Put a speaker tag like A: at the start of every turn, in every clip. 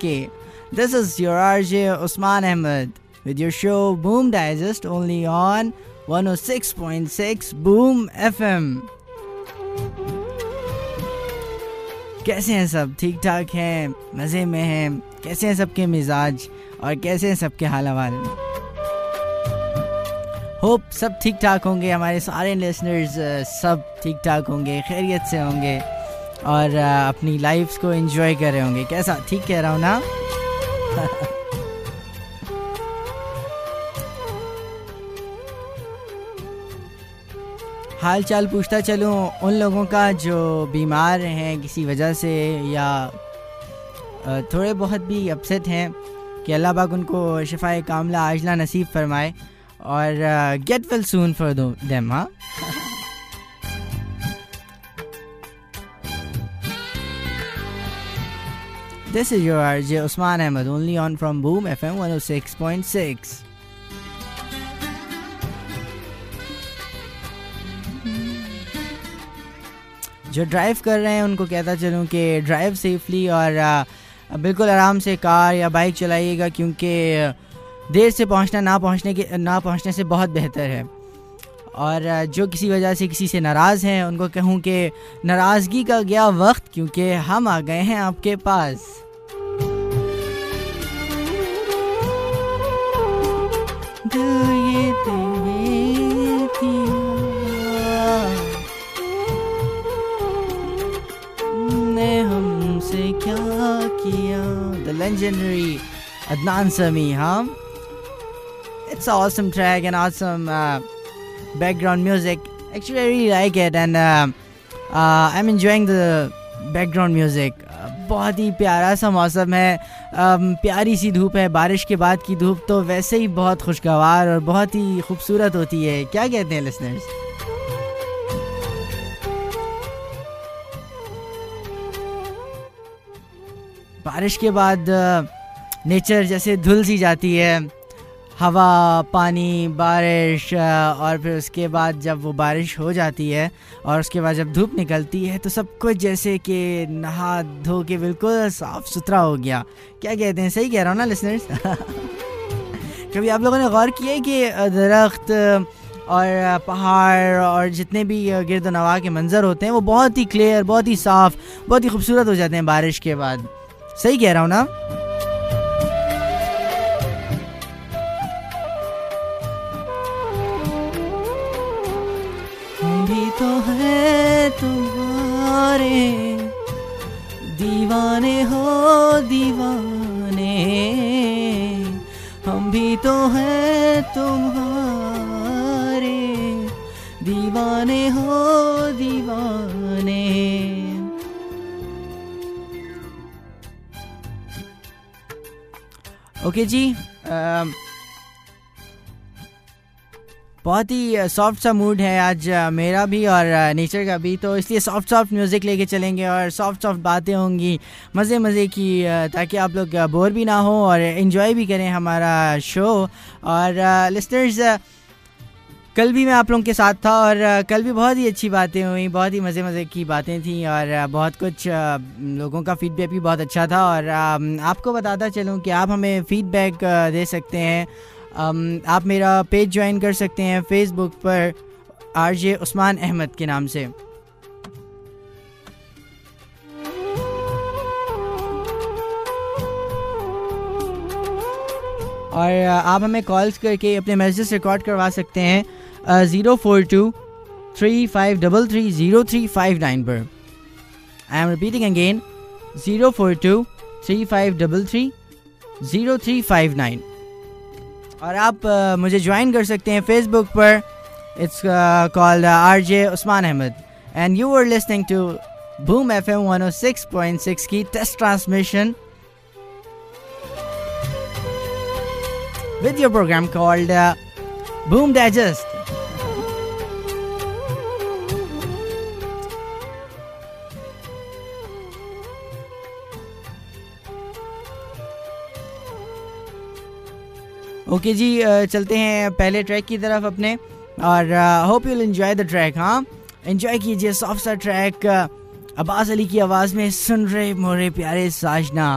A: کے this is your RJ Usman Ahmad with your show Bhoom digest only on one O six point six boom F M کیسے ہیں سب ٹھیک ٹھاک ہیں مزے میں ہیں کیسے ہیں سب کے مزاج اور کیسے ہیں سب کے حال حوال ہوپ سب ٹھیک ٹھاک ہوں گے ہمارے سارے لسنرز سب ٹھیک ٹھاک ہوں گے خیریت سے ہوں گے اور اپنی لائف کو انجوائے کر رہے ہوں گے کیسا ٹھیک کہہ رہا ہوں نا حال چال پوچھتا چلوں ان لوگوں کا جو بیمار ہیں کسی وجہ سے یا تھوڑے بہت بھی اپسٹ ہیں کہ اللہ پاک ان کو شفا کاملہ عاجلہ نصیب فرمائے اور گیٹ ویل سون فور ہاں this is your RJ J Usman Ahmad only on from Bhoom F M one O six point six جو ڈرائیو کر رہے ہیں ان کو کہتا چلوں کہ ڈرائیو سیفلی اور بالکل آرام سے کار یا بائک چلائیے گا کیونکہ دیر سے پہنچنا نہ پہنچنے کے نہ پہنچنے سے بہت بہتر ہے اور جو کسی وجہ سے کسی سے ناراض ہیں ان کو کہوں کہ ناراضگی کا گیا وقت کیونکہ ہم آ گئے ہیں آپ کے پاس کیا awesome background music. Actually, I really like it, and I am enjoying the background music بہت ہی پیارا سا موسم ہے پیاری سی دھوپ ہے بارش کے بعد کی دھوپ تو ویسے ہی بہت خوشگوار اور بہت ہی خوبصورت ہوتی ہے کیا کہتے ہیں لسنرس بارش کے بعد نیچر جیسے دھل سی جاتی ہے ہوا پانی بارش اور پھر اس کے بعد جب وہ بارش ہو جاتی ہے اور اس کے بعد جب دھوپ نکلتی ہے تو سب کچھ جیسے کہ نہا دھو کے بالکل صاف ستھرا ہو گیا کیا کہتے ہیں صحیح کہہ رہا ہوں نا لسنرس کبھی آپ لوگوں نے غور کیا ہے کہ درخت اور پہاڑ اور جتنے بھی گرد و نواح کے منظر ہوتے ہیں وہ بہت ہی کلیئر بہت ہی صاف بہت ہی خوبصورت ہو جاتے ہیں بارش کے بعد صحیح کہہ رہا ہوں نا
B: تو ہے تمہارے دیوانے ہو دیوانے ہم بھی تو ہے تمہارے
A: دیوانے ہو دیوانے اوکے جی بہت ہی سافٹ سا موڈ ہے آج میرا بھی اور نیچر کا بھی تو اس لیے سافٹ سافٹ میوزک لے کے چلیں گے اور سافٹ سافٹ باتیں ہوں گی مزے مزے کی تاکہ آپ لوگ بور بھی نہ ہوں اور انجوائے بھی کریں ہمارا شو اور لسنرز کل بھی میں آپ لوگوں کے ساتھ تھا اور کل بھی بہت ہی اچھی باتیں ہوئیں بہت ہی مزے مزے کی باتیں تھیں اور بہت کچھ لوگوں کا فیڈ بیک بھی بہت اچھا تھا اور آپ کو بتاتا چلوں کہ آپ ہمیں فیڈ بیک دے سکتے ہیں آپ میرا پیج جوائن کر سکتے ہیں فیس بک پر آر جے عثمان احمد کے نام سے اور آپ ہمیں کالز کر کے اپنے میسیجز ریکارڈ کروا سکتے ہیں zero four two three five double three zero three five nine پر I am repeating again zero four two three five double three zero three five nine اور آپ مجھے جوائن کر سکتے ہیں فیس بک پر it's call R J Usman Ahmad and you are listening to Bhoom F M one O six point six کی test transmission with your programme called Bhoom digest okay جی چلتے ہیں پہلے ٹریک کی طرف اپنے اور hope you enjoy the track ہاں انجوائے کیجیے سافٹ سا ٹریک عباس علی کی آواز میں سن رہے مورے پیارے ساجنا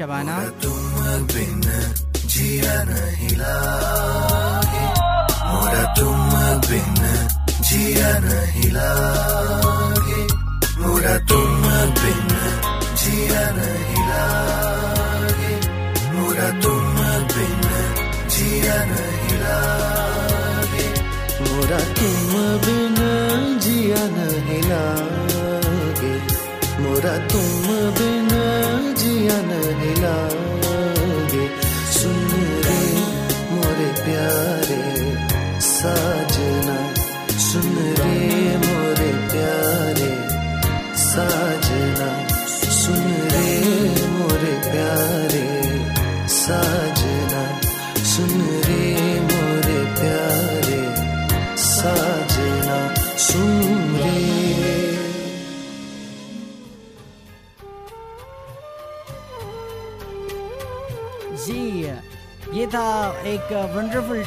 A: شبانہ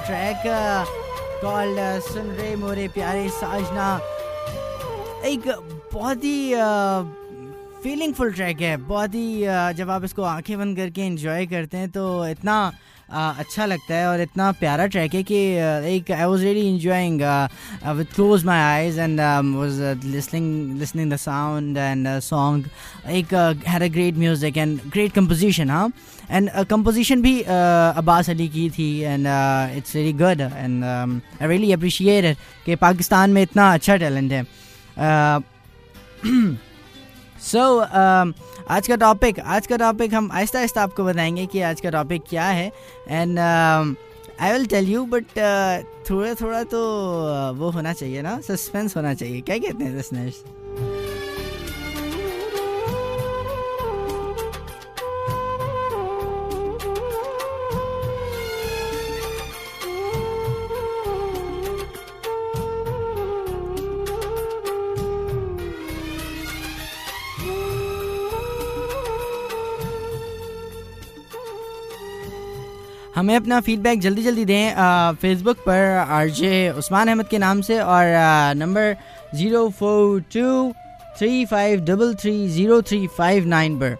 A: ٹریک کال سن رہے مورے پیارے ساجنا ایک بہت ہی فیلنگ فل ٹریک ہے بہت ہی جب آپ اس کو آنکھیں بند کر کے انجوائے کرتے ہیں تو اتنا اچھا لگتا ہے اور اتنا پیارا ٹریک ہے کہ ایک I was really enjoying with close my eyes and was listening listening the sound and song ایک a great music and great composition ہاں اینڈ کمپوزیشن بھی عباس علی کی تھی and it's very good and I really appreciate کہ پاکستان میں اتنا اچھا talent ہے سو آج کا ٹاپک آج کا ٹاپک ہم آہستہ آہستہ آپ کو بتائیں گے کہ آج کا ٹاپک کیا ہے and I will tell you but تھوڑا تھوڑا تو وہ ہونا چاہیے نا سسپینس ہونا چاہیے کیا کہتے ہیں ہمیں اپنا فیڈ بیک جلدی جلدی دیں فیس بک پر آر جے عثمان احمد کے نام سے اور number zero four two three five double three zero three five nine پر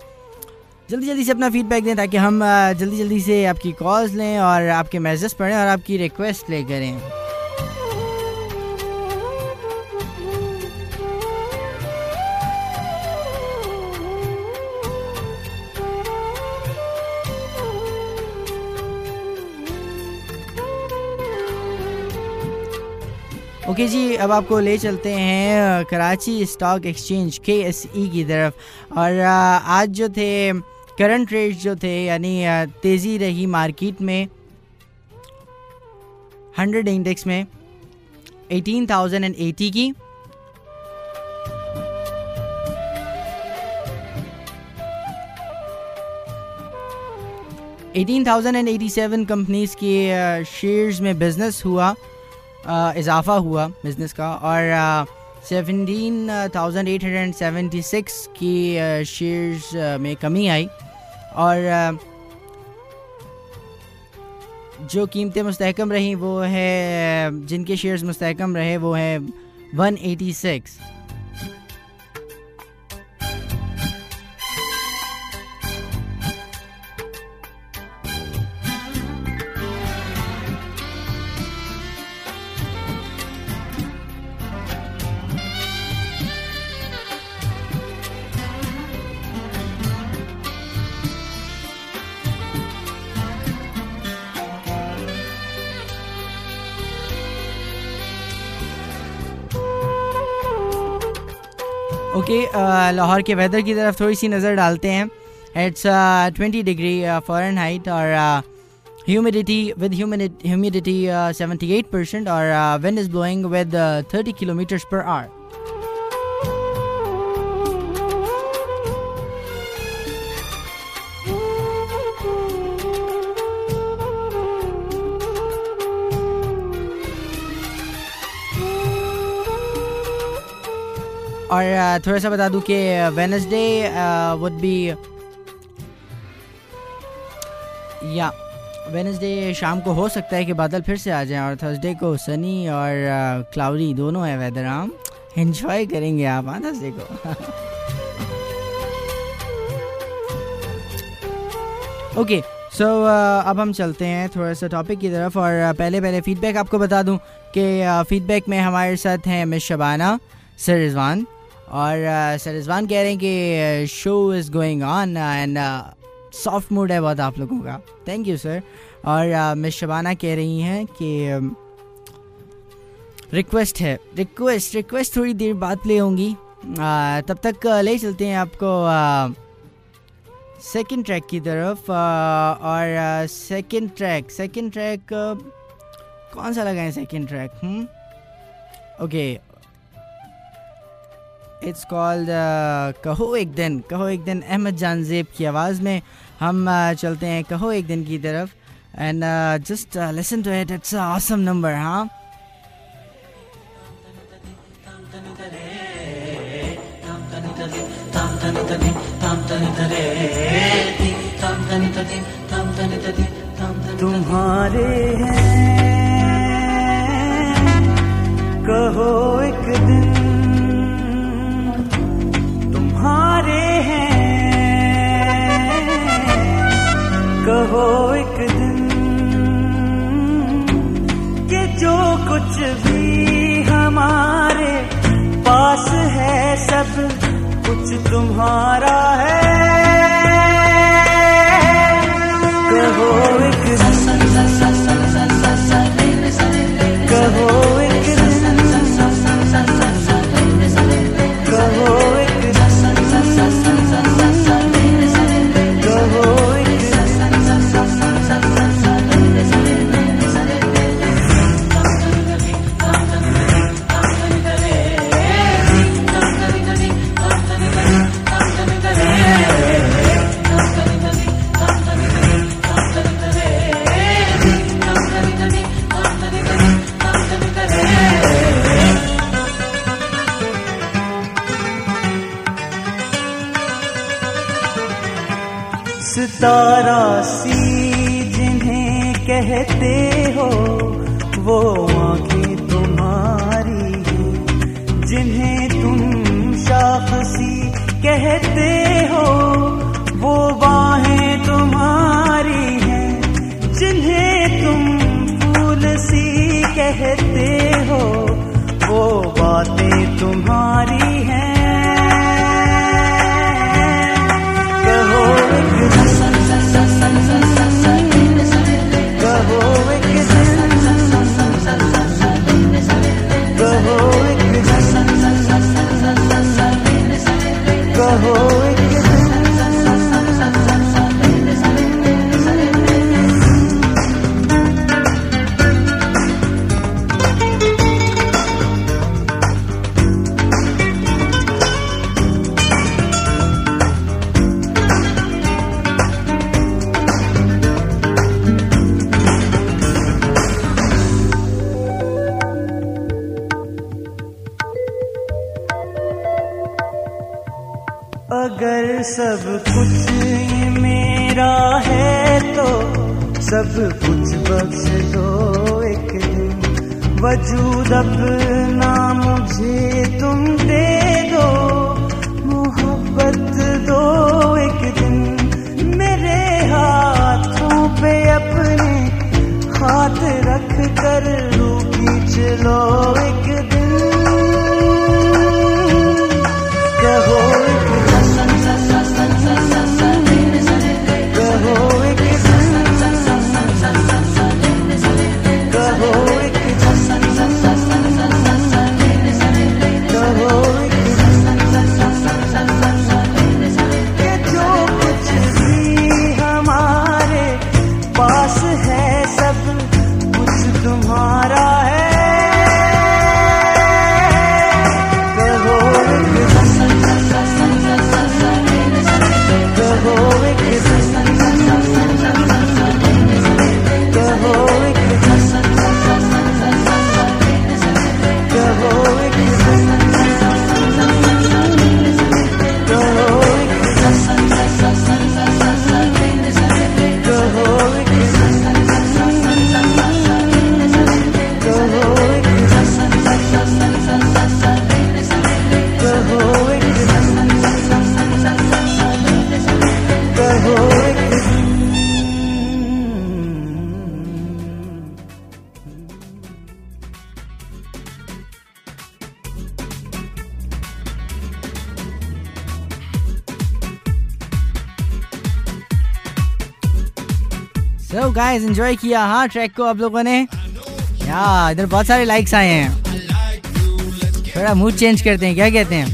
A: جلدی جلدی سے اپنا فیڈ بیک دیں تاکہ ہم جلدی جلدی سے آپ کی کالز لیں اور آپ کے میسز پڑھیں اور آپ کی ریکویسٹ لے کریں اوکے جی اب آپ کو لے چلتے ہیں کراچی اسٹاک ایکسچینج کے ایس ای کی طرف اور آج جو تھے کرنٹ ریٹ جو تھے یعنی تیزی رہی مارکیٹ میں ہنڈریڈ انڈیکس میں ایٹین تھاؤزینڈ اینڈ ایٹی کی eighteen thousand and eighty seven companies کے شیئرز میں بزنس ہوا اضافہ ہوا بزنس کا اور seventeen thousand eight hundred and seventy six کی شیئرز میں کمی آئی اور جو قیمتیں مستحکم رہیں وہ ہے جن کے شیئرز مستحکم رہے وہ ہیں one eighty six okay Lahore uh, کے ویدر کی طرف تھوڑی سی نظر ڈالتے ہیں it's twenty degree Fahrenheit اور humidity with humidity seventy eight percent اور wind is blowing with thirty kilometres per hour اور تھوڑا سا بتا دوں کہ وینسڈے وڈ بی یا وینسڈے شام کو ہو سکتا ہے کہ بادل پھر سے آ جائیں اور تھرسڈے کو سنی اور کلاؤڈی دونوں ہیں ویدر آم انجوائے کریں گے آپ ہاں اوکے سو اب ہم چلتے ہیں تھوڑا سا ٹاپک کی طرف اور پہلے پہلے فیڈ بیک آپ کو بتا دوں کہ فیڈ بیک میں ہمارے ساتھ ہیں مس شبانہ سر رضوان اور سر رضوان کہہ رہے ہیں کہ show is going on and soft mood ہے بہت آپ لوگوں کا تھینک یو سر اور مس شبانہ کہہ رہی ہیں کہ ریکویسٹ ہے ریکویسٹ ریکویسٹ تھوڑی دیر بعد پلے ہوں گی تب تک لے چلتے ہیں آپ کو سیکنڈ ٹریک کی طرف اور سیکنڈ ٹریک سیکنڈ ٹریک کون سا لگائیں second track okay it's called uh, کہو ایک دن کہو ایک دن احمد جان زیب کی آواز میں ہم چلتے ہیں کہو ایک دن کی طرف and just listen to it it's awesome number ہاں
B: تمہارے ہیں کہو ایک دن تمہارے ہیں کہو ایک دن کہ جو کچھ بھی ہمارے پاس ہے سب کچھ تمہارا ہے
C: کہو کہو ایک دن ایک
B: تارا سی جنہیں کہتے ہو
A: انجوائے کیا موڈ چینج کرتے ہیں کیا کہتے ہیں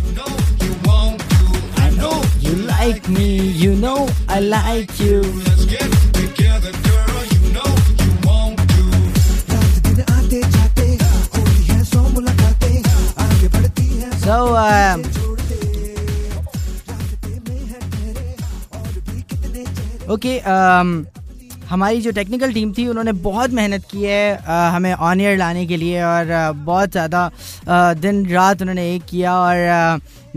A: ہماری جو ٹیکنیکل ٹیم تھی انہوں نے بہت محنت کی ہے ہمیں آن ایئر لانے کے لیے اور بہت زیادہ دن رات انہوں نے ایک کیا اور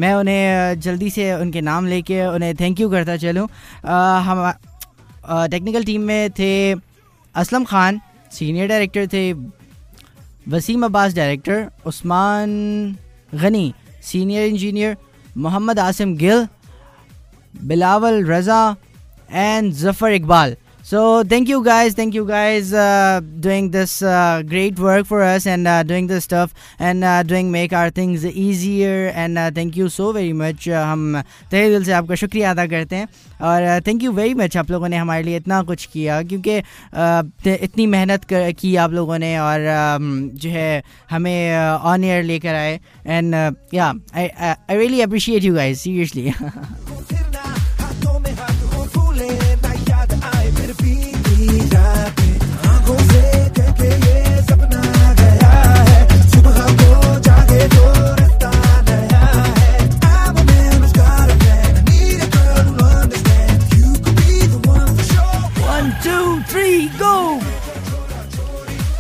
A: میں انہیں جلدی سے ان کے نام لے کے انہیں تھینک یو کرتا چلوں ہم ٹیکنیکل ٹیم میں تھے اسلم خان سینئر ڈائریکٹر تھے Waseem Abbas director Usman Ghani senior engineer Muhammad Asim Gul Bilawal Raza and Zafar Iqbal so thank you guys thank you guys doing this great work for us and doing this tough and doing make our things easier and thank you so very much ہم تہ دل سے آپ کا شکریہ ادا کرتے ہیں اور تھینک یو ویری مچ آپ لوگوں نے ہمارے لیے اتنا کچھ کیا کیونکہ uh, اتنی محنت کی آپ لوگوں نے اور um, جو ہے ہمیں آن uh, ایئر لے کر آئے and yeah I really appreciate you guys seriously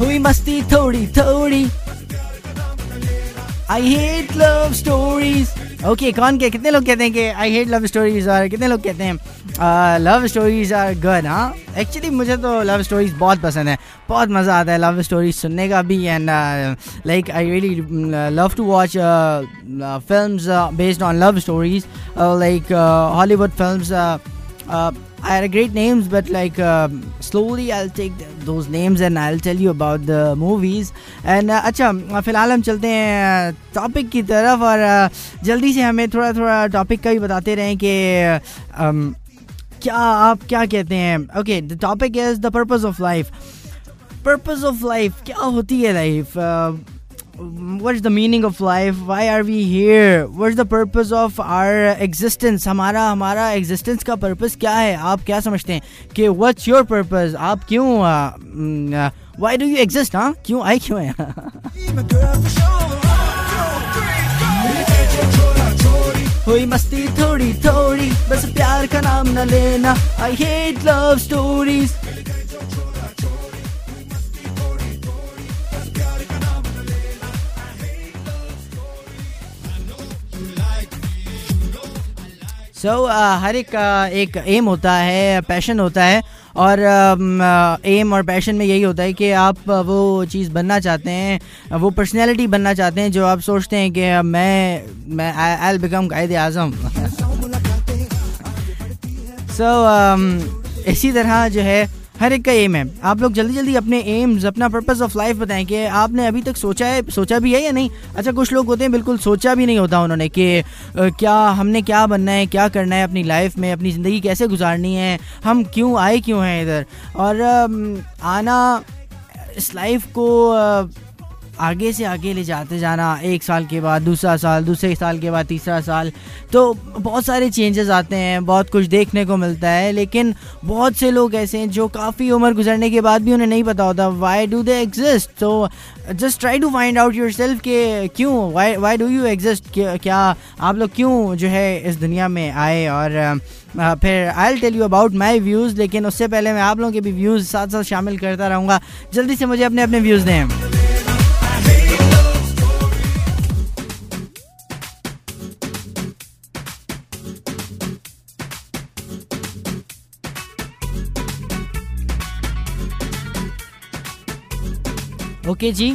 A: ہوئی مستی تھوڑی تھوڑی I hate love stories okay کون کتنے لوگ کہتے ہیں کہ آئی ہیٹ لو اسٹوریز اور کتنے لوگ کہتے ہیں لو اسٹوریز آر گڈ ہاں ایکچولی مجھے تو لو اسٹوریز بہت پسند ہے بہت مزہ آتا ہے لو اسٹوریز سننے کا بھی and like I really love to watch films based on love stories like Hollywood films I great names but like slowly I take those names and I tell you about the movies and اچھا فی الحال ہم چلتے ہیں topic کی طرف اور جلدی سے ہمیں تھوڑا تھوڑا ٹاپک کا بھی بتاتے رہیں کہ کیا آپ کیا کہتے ہیں okay the topic is the purpose of life purpose of life کیا ہوتی ہے life what is the meaning of life why are we here what is the purpose of our existence ہمارا ہمارا ایگزٹینس کا پرپز کیا ہے آپ کیا سمجھتے ہیں کہ واٹس یور پرپز آپ کیوں وائی ڈو یو ایگزٹ ہاں کیوں آئے کیوں ہیں ہوئی مستی تھوڑی تھوڑی بس پیار کا نام نہ لینا I hate love stories so uh, ہر ایک uh, ایک ایم ہوتا ہے پیشن ہوتا ہے اور ایم اور پیشن میں یہی ہوتا ہے کہ آپ وہ چیز بننا چاہتے ہیں وہ پرسنالٹی بننا چاہتے ہیں جو آپ سوچتے ہیں کہ میں میں آئی بیکم قائد اعظم سو اسی طرح جو ہے ہر ایک کا ایم ہے آپ لوگ جلدی جلدی اپنے ایمز اپنا پرپز آف لائف بتائیں کہ آپ نے ابھی تک سوچا ہے سوچا بھی ہے یا نہیں اچھا کچھ لوگ ہوتے ہیں بالکل سوچا بھی نہیں ہوتا انہوں نے کہ کیا ہم نے کیا بننا ہے کیا کرنا ہے اپنی لائف میں اپنی زندگی کیسے گزارنی ہے ہم کیوں آئے کیوں ہیں ادھر اور آنا اس لائف کو آگے سے آگے لے جاتے جانا ایک سال کے بعد دوسرا سال دوسرے سال کے بعد تیسرا سال تو بہت سارے چینجز آتے ہیں بہت کچھ دیکھنے کو ملتا ہے لیکن بہت سے لوگ ایسے ہیں جو کافی عمر گزرنے کے بعد بھی انہیں نہیں پتا ہوتا وائی ڈو دے ایگزسٹ تو just try to find out yourself کہ کیوں why why do you exist کیا آپ لوگ کیوں جو ہے اس دنیا میں آئے اور پھر I'll tell you about my views لیکن اس سے پہلے میں آپ لوگوں کے بھی ویوز ساتھ ساتھ شامل کرتا رہوں گا جلدی سے مجھے اپنے اپنے ویوز دیں جی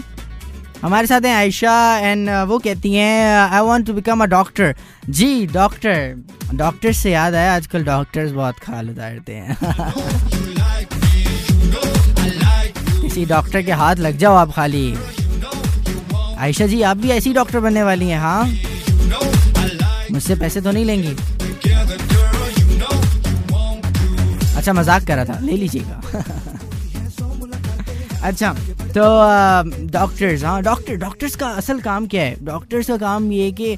A: ہمارے ساتھ ہیں عائشہ اینڈ uh, وہ کہتی ہیں I want to become a doctor جی ڈاکٹر ڈاکٹر سے یاد آیا آج کل ڈاکٹرز بہت کھال اتارتے ہیں کسی ڈاکٹر کے ہاتھ لگ جاؤ آپ خالی عائشہ جی آپ بھی ایسی ڈاکٹر بننے والی ہیں ہاں مجھ سے پیسے تو نہیں لیں گی اچھا کر کرا تھا لے لیجیے گا اچھا تو ڈاکٹرز ہاں ڈاکٹر ڈاکٹرز کا اصل کام کیا ہے ڈاکٹرز کا کام یہ کہ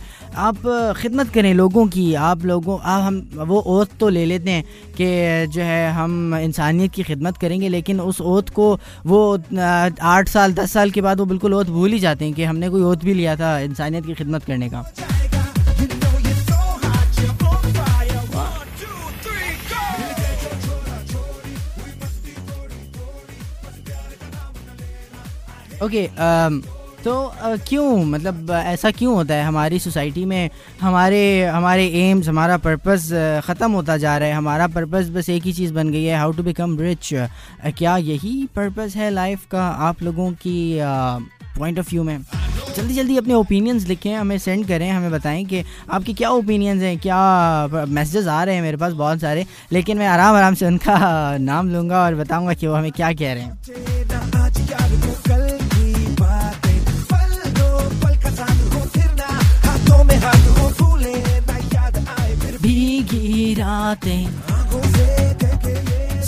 A: آپ خدمت کریں لوگوں کی آپ لوگوں آپ ہم وہ عوت تو لے لیتے ہیں کہ جو ہے ہم انسانیت کی خدمت کریں گے لیکن اس عوت کو وہ آٹھ سال دس سال کے بعد وہ بالکل عوت بھول ہی جاتے ہیں کہ ہم نے کوئی عوت بھی لیا تھا انسانیت کی خدمت کرنے کا اوکے um, تو uh, کیوں مطلب uh, ایسا کیوں ہوتا ہے ہماری سوسائٹی میں ہمارے ہمارے ایمز ہمارا پرپز uh, ختم ہوتا جا رہا ہے ہمارا پرپز بس ایک ہی چیز بن گئی ہے ہاؤ ٹو بیکم رچ کیا یہی پرپز ہے لائف کا آپ لوگوں کی پوائنٹ آف ویو میں جلدی جلدی اپنے اوپینینس لکھیں ہمیں سینڈ کریں ہمیں بتائیں کہ آپ کے کیا اوپینینس ہیں کیا میسیجز آ رہے ہیں میرے پاس بہت سارے لیکن میں آرام آرام سے ان کا نام لوں گا اور بتاؤں گا کہ وہ ہمیں کیا کہہ رہے ہیں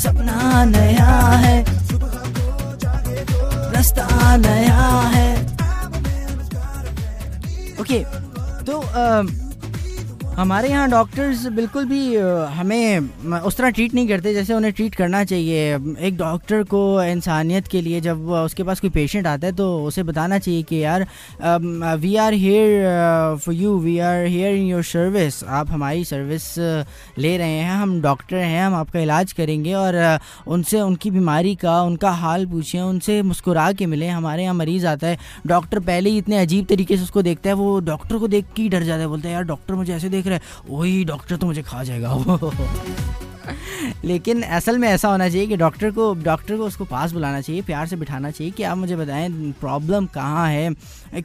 A: سپنا نیا ہے رستہ نیا ہے اوکے تو ہمارے یہاں ڈاکٹرز بالکل بھی ہمیں اس طرح ٹریٹ نہیں کرتے جیسے انہیں ٹریٹ کرنا چاہیے ایک ڈاکٹر کو انسانیت کے لیے جب اس کے پاس کوئی پیشنٹ آتا ہے تو اسے بتانا چاہیے کہ یار we are here for you we are here in your service آپ ہماری سروس لے رہے ہیں ہم ڈاکٹر ہیں ہم آپ کا علاج کریں گے اور ان سے ان کی بیماری کا ان کا حال پوچھیں ان سے مسکرا کے ملیں ہمارے یہاں مریض آتا ہے ڈاکٹر پہلے ہی اتنے عجیب طریقے سے اس کو دیکھتا ہے وہ ڈاکٹر کو دیکھ کے ہی ڈر جاتا ہے بولتا ہے یار ڈاکٹر مجھے ایسے دیکھ ہے وہی ڈاکٹر تو مجھے کھا جائے گا لیکن اصل میں ایسا ہونا چاہیے کہ ڈاکٹر کو ڈاکٹر کو اس کو پاس بلانا چاہیے پیار سے بٹھانا چاہیے کہ آپ مجھے بتائیں پرابلم کہاں ہے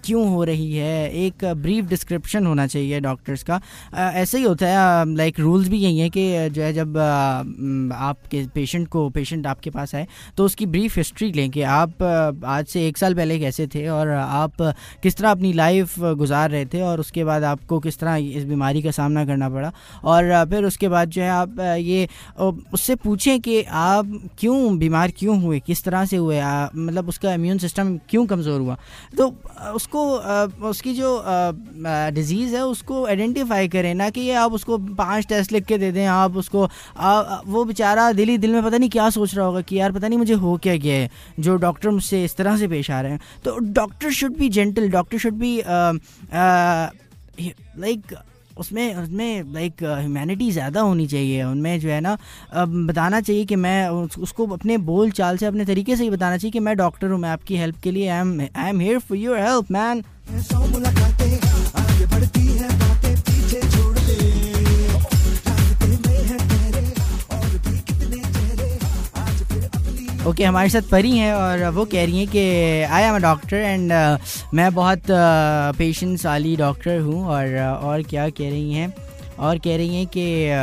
A: کیوں ہو رہی ہے ایک بریف ڈسکرپشن ہونا چاہیے ڈاکٹرس کا ایسے ہی ہوتا ہے لائک رولز بھی یہی ہیں کہ جو ہے جب آپ کے پیشنٹ کو پیشنٹ آپ کے پاس آئے تو اس کی بریف ہسٹری لیں کہ آپ آج سے ایک سال پہلے کیسے تھے اور آپ کس طرح اپنی لائف گزار رہے تھے اور اس کے بعد آپ کو کس طرح اس بیماری کا سامنا کرنا پڑا اور پھر اس کے بعد جو ہے آپ یہ اس سے پوچھیں کہ آپ کیوں بیمار کیوں ہوئے کس طرح سے ہوئے مطلب اس کا امیون سسٹم کیوں کمزور ہوا تو اس کو اس کی جو ڈیزیز ہے اس کو آئیڈینٹیفائی کریں نہ کہ یہ آپ اس کو پانچ ٹیسٹ لکھ کے دے دیں آپ اس کو وہ دل دلی دل میں پتہ نہیں کیا سوچ رہا ہوگا کہ یار پتہ نہیں مجھے ہو کیا گیا ہے جو ڈاکٹر مجھ سے اس طرح سے پیش آ رہے ہیں تو ڈاکٹر شوڈ بھی جینٹل ڈاکٹر شوڈ بھی لائک اس میں اس میں لائک ہیومینٹی uh, زیادہ ہونی چاہیے ان میں جو ہے نا بتانا چاہیے کہ میں اس کو اپنے بول چال سے اپنے طریقے سے ہی بتانا چاہیے کہ میں ڈاکٹر ہوں میں آپ کی ہیلپ کے لیے I am here your help man okay ہمارے ساتھ پری ہیں اور وہ کہہ رہی ہیں کہ I am a doctor and میں بہت پیشنس والی ڈاکٹر ہوں اور uh, اور کیا کہہ رہی ہیں اور کہہ رہی ہیں کہ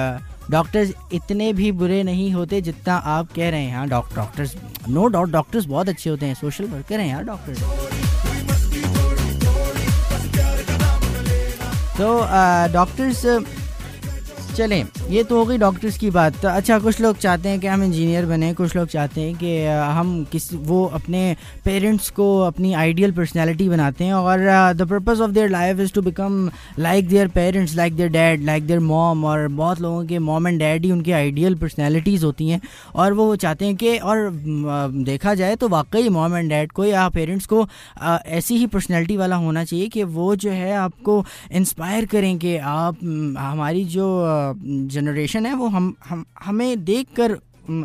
A: ڈاکٹرز uh, اتنے بھی برے نہیں ہوتے جتنا آپ کہہ رہے ہیں ہاں ڈاکٹرز نو ڈاؤٹ ڈاکٹرز بہت اچھے ہوتے ہیں سوشل ورکر ہیں یار ڈاکٹرز تو ڈاکٹرز چلیں یہ تو ہوگی ڈاکٹرز کی بات اچھا کچھ لوگ چاہتے ہیں کہ ہم انجینئر بنیں کچھ لوگ چاہتے ہیں کہ ہم کس وہ اپنے پیرنٹس کو اپنی آئیڈیل پرسنالٹی بناتے ہیں اور the purpose of their life is to become like their parents like their dad like their mom اور بہت لوگوں کے موم اینڈ ڈیڈ ہی ان کی آئیڈیل پرسنالٹیز ہوتی ہیں اور وہ چاہتے ہیں کہ اور دیکھا جائے تو واقعی موم اینڈ ڈیڈ کو یا پیرنٹس کو ایسی ہی پرسنالٹی والا ہونا چاہیے کہ وہ جو ہے آپ کو انسپائر کریں کہ آپ ہماری جو جنریشن ہے وہ ہم ہم ہمیں دیکھ کر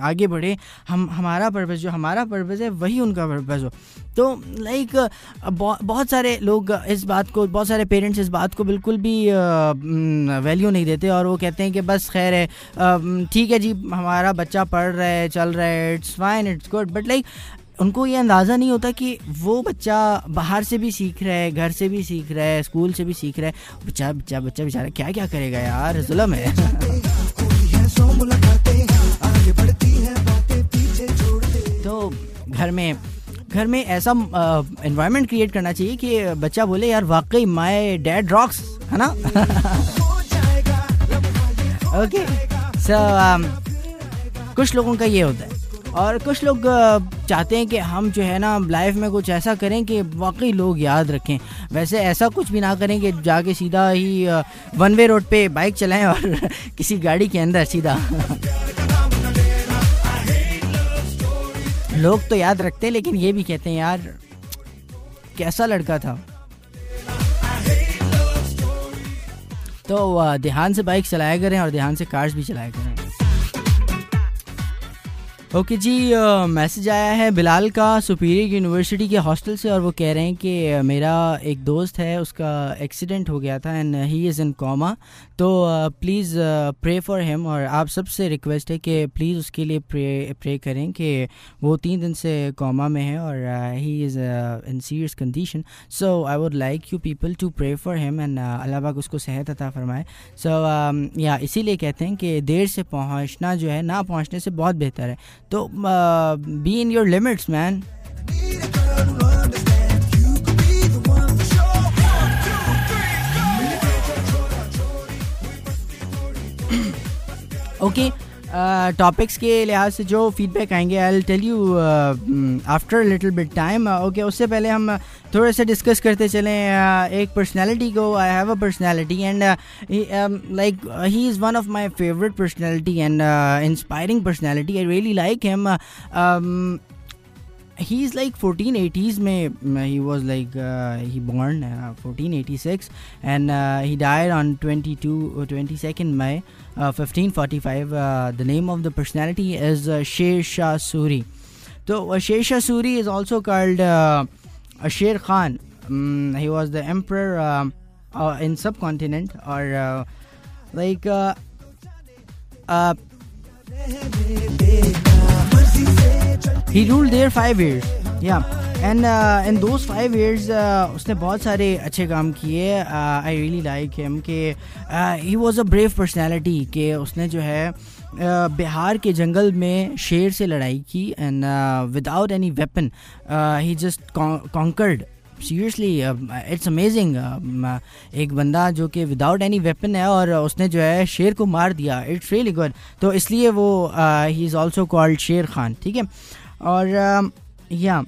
A: آگے بڑھے ہم ہمارا پرپز جو ہمارا پرپز ہے وہی ان کا پرپز ہو تو لائک بہت سارے لوگ اس بات کو بہت سارے پیرنٹس اس بات کو بالکل بھی ویلیو نہیں دیتے اور وہ کہتے ہیں کہ بس خیر ہے ٹھیک ہے جی ہمارا بچہ پڑھ رہا ہے چل رہا ہے it's fine it's good but like ان کو یہ اندازہ نہیں ہوتا کہ وہ بچہ باہر سے بھی سیکھ رہا ہے گھر سے بھی سیکھ رہا ہے اسکول سے بھی سیکھ رہا ہے بچہ بچہ بچہ بیچارہ کیا کیا کرے گا یار ظلم ہے تو گھر میں گھر میں ایسا انوائرمنٹ کریٹ کرنا چاہیے کہ بچہ بولے یار واقعی مائی ڈیڈ راکس ہے نا اوکے سو کچھ لوگوں کا یہ ہوتا ہے اور کچھ لوگ چاہتے ہیں کہ ہم جو ہے نا لائف میں کچھ ایسا کریں کہ واقعی لوگ یاد رکھیں ویسے ایسا کچھ بھی نہ کریں کہ جا کے سیدھا ہی ون وے روڈ پہ بائک چلائیں اور کسی گاڑی کے اندر سیدھا لوگ تو یاد رکھتے ہیں لیکن یہ بھی کہتے ہیں یار کیسا لڑکا تھا تو دھیان سے بائک چلایا کریں اور دھیان سے کارز بھی چلایا کریں اوکے جی میسج آیا ہے بلال کا سپیریئر یونیورسٹی کے ہاسٹل سے اور وہ کہہ رہے ہیں کہ میرا ایک دوست ہے اس کا ایکسیڈنٹ ہو گیا تھا and he is in coma تو پلیز پرے فار ہیم اور آپ سب سے ریکویسٹ ہے کہ پلیز اس کے لیے پرے کریں کہ وہ تین دن سے کوما میں ہے اور he is in serious condition so I would like you people to pray for him and اللہ پاک اس کو صحت عطا فرمائے سو یا اسی لیے کہتے ہیں کہ دیر سے پہنچنا جو ہے نہ پہنچنے سے بہت بہتر ہے تو be in your limits man okay topics کے لحاظ سے جو فیڈ بیک آئیں گے I tell you after little bit time okay اس سے پہلے ہم تھوڑے سے ڈسکس کرتے چلیں ایک پرسنالٹی کو I have a personality and like he is one of my favourite personality and inspiring personality I really like him he is like fourteen eighties میں he was like he born fourteen eighty six and he died on twenty two twenty second May fifteen forty five the name of the personality is Sher Shah Suri تو Sher Shah Suri is also called Sher Khan he was the emperor in subcontinent اور like he rule their five years یا and in those five years اس نے بہت سارے اچھے کام کیے آئی ریلی لائک ہیم کہ he was a brave personality کہ اس نے جو ہے بہار کے جنگل میں شیر سے لڑائی کی and without any weapon he just conquered seriously it's amazing ایک بندہ جو کہ وداؤٹ اینی ویپن ہے اور اس نے جو ہے شیر کو مار دیا اٹس ریئلی گڈ تو اس لیے وہ he is also called Sher Khan ٹھیک ہے اور یا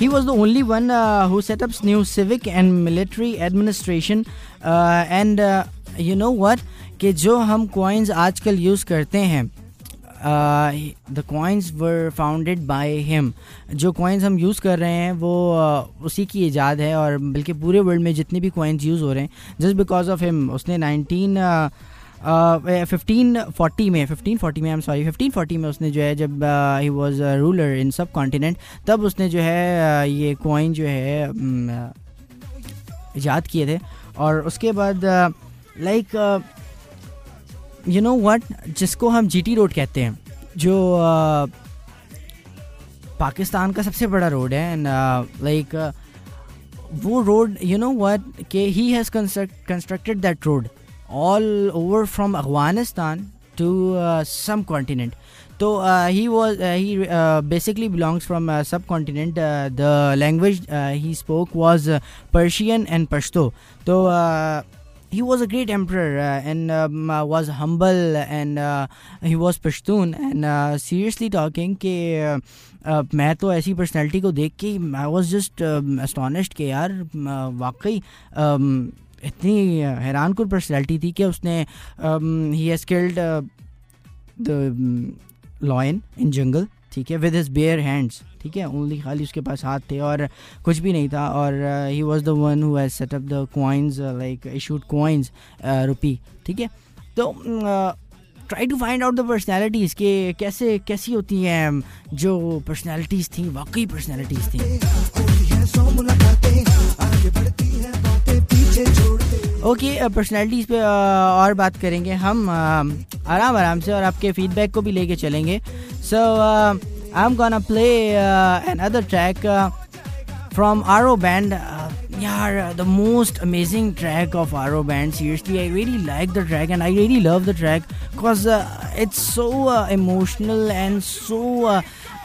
A: he was the only one who set up new civic and military administration and you know what کہ جو ہم کوائنز آج کل یوز کرتے ہیں the coins were founded by ہم جو کوائنز ہم یوز کر رہے ہیں وہ اسی کی ایجاد ہے اور بلکہ پورے ورلڈ میں جتنے بھی کوائنس یوز ہو رہے ہیں جسٹ بیکاز آف ہم اس نے نائنٹین ففٹین فورٹی میں ففٹین فورٹی میں ایم سوری ففٹین فورٹی میں اس نے جو ہے جب he was ruler in subcontinent تب اس نے جو ہے یہ کوائن جو ہے ایجاد کیے تھے اور اس کے بعد لائک یو نو وٹ جس کو ہم جی ٹی روڈ کہتے ہیں جو پاکستان کا سب سے بڑا روڈ ہے اینڈ لائک وہ روڈ یو نو وٹ کہ he has constructed that road all over from Afghanistan to subcontinent تو he was he basically belongs from subcontinent the language he spoke was Persian and Pashto تو he was a great emperor and was humble and he was Pashtun and seriously talking کہ میں تو ایسی پرسنالٹی کو دیکھ کے آئی واز جسٹ اسٹانشڈ کہ یار واقعی اتنی حیران کن پرسنالٹی تھی کہ اس نے he has killed the lion in jungle ٹھیک ہے ود ہز بیئر ہینڈس ٹھیک ہے اونلی خالی اس کے پاس ہاتھ تھے اور کچھ بھی نہیں تھا اور he was the one who has set up the coins coins like issued rupee ٹھیک ہے تو try to find out the personalities کہ کیسے کیسی ہوتی ہیں جو پرسنالٹیز تھیں واقعی پرسنالٹیز تھیں اوکے پرسنالٹیز uh, پہ uh, اور بات کریں گے ہم uh, آرام آرام سے اور آپ کے فیڈ بیک کو بھی لے کے چلیں گے سو I am gonna play another track from our own band یا are the most amazing track of our own band seriously I really like the track and I really love the track because it's so emotional and so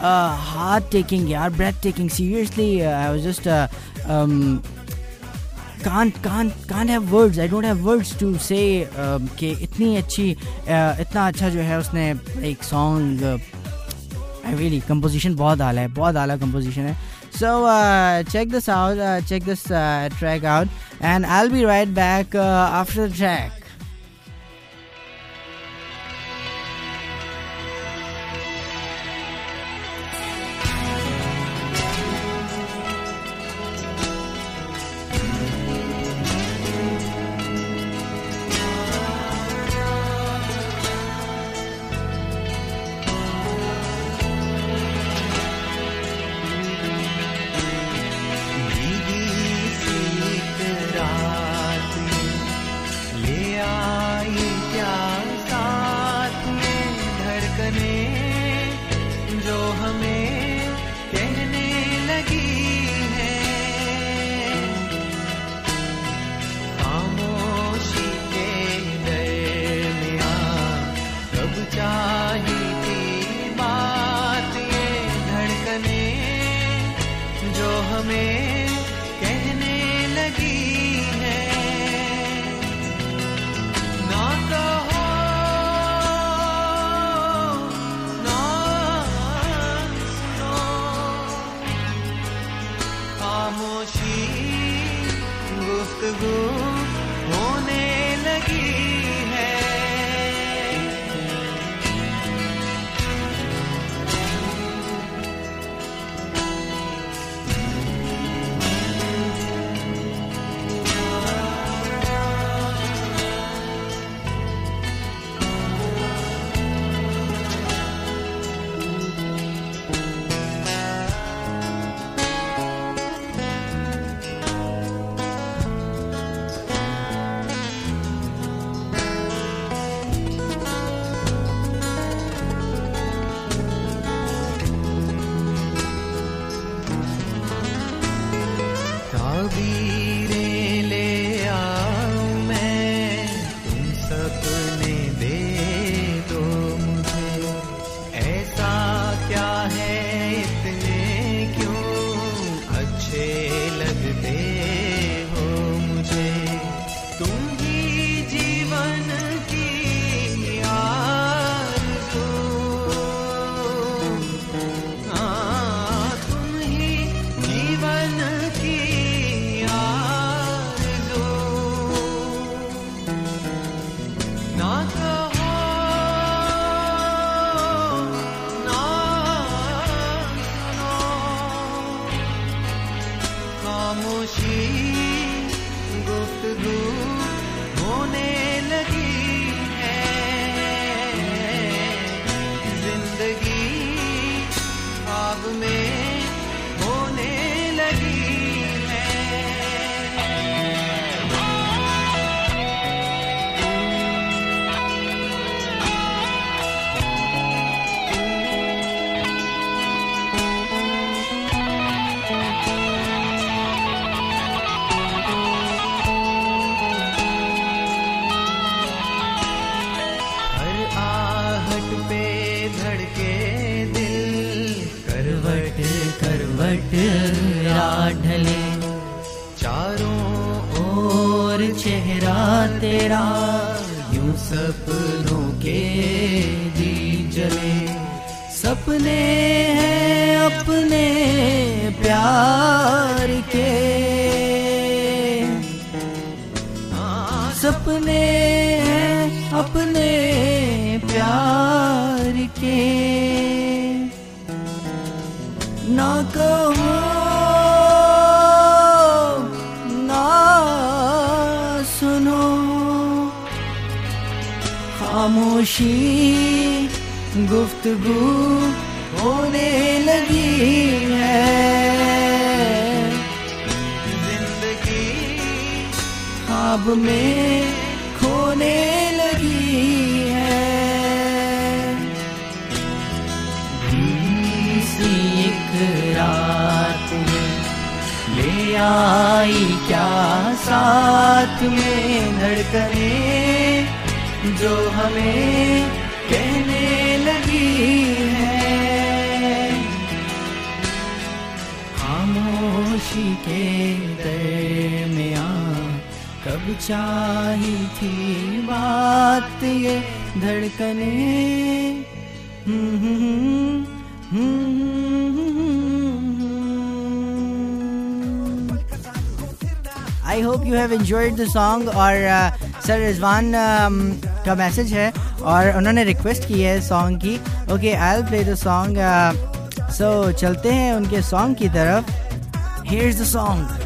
A: hard taking یاتھ taking سیریسلیسٹ can have words I don't have words to say کہ اتنی اچھی اتنا اچھا جو ہے اس نے ایک سانگ ایوری ڈی کمپوزیشن بہت اعلیٰ ہے بہت اعلیٰ کمپوزیشن ہے so check this out check this track out and I will be right back after track song اور سر uh, رضوان um, کا میسج ہے اور انہوں نے ریکویسٹ کی ہے سانگ کی okay I play the song so چلتے ہیں ان کے سانگ کی طرف ہیئرز دا سانگ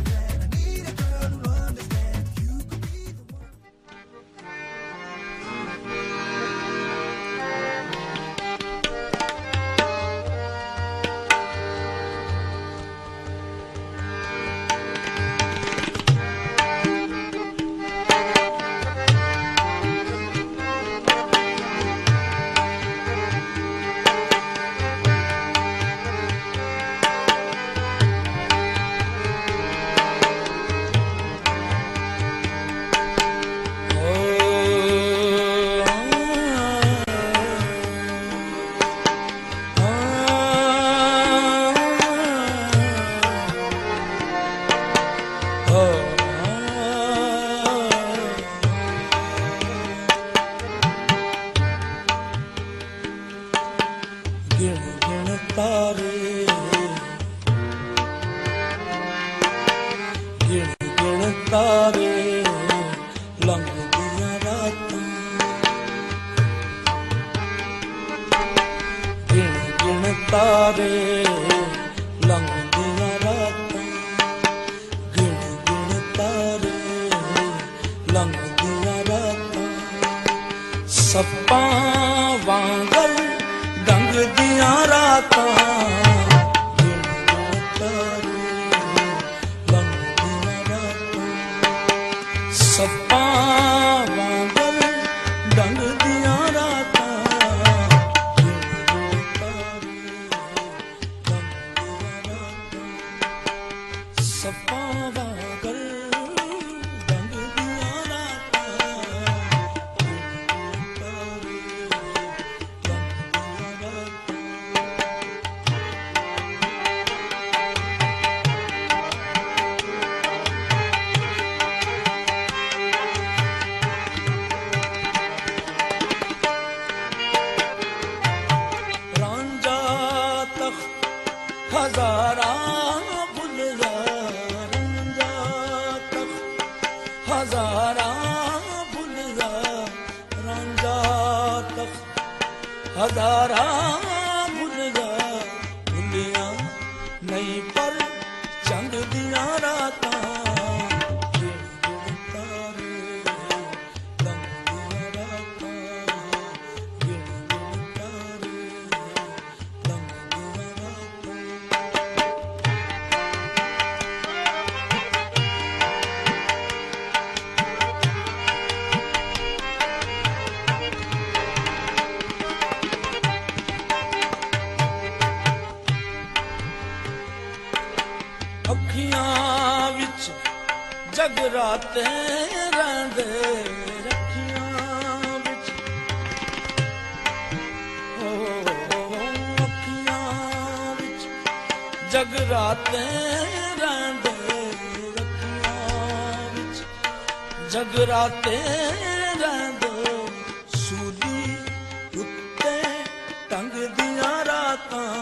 D: ہاں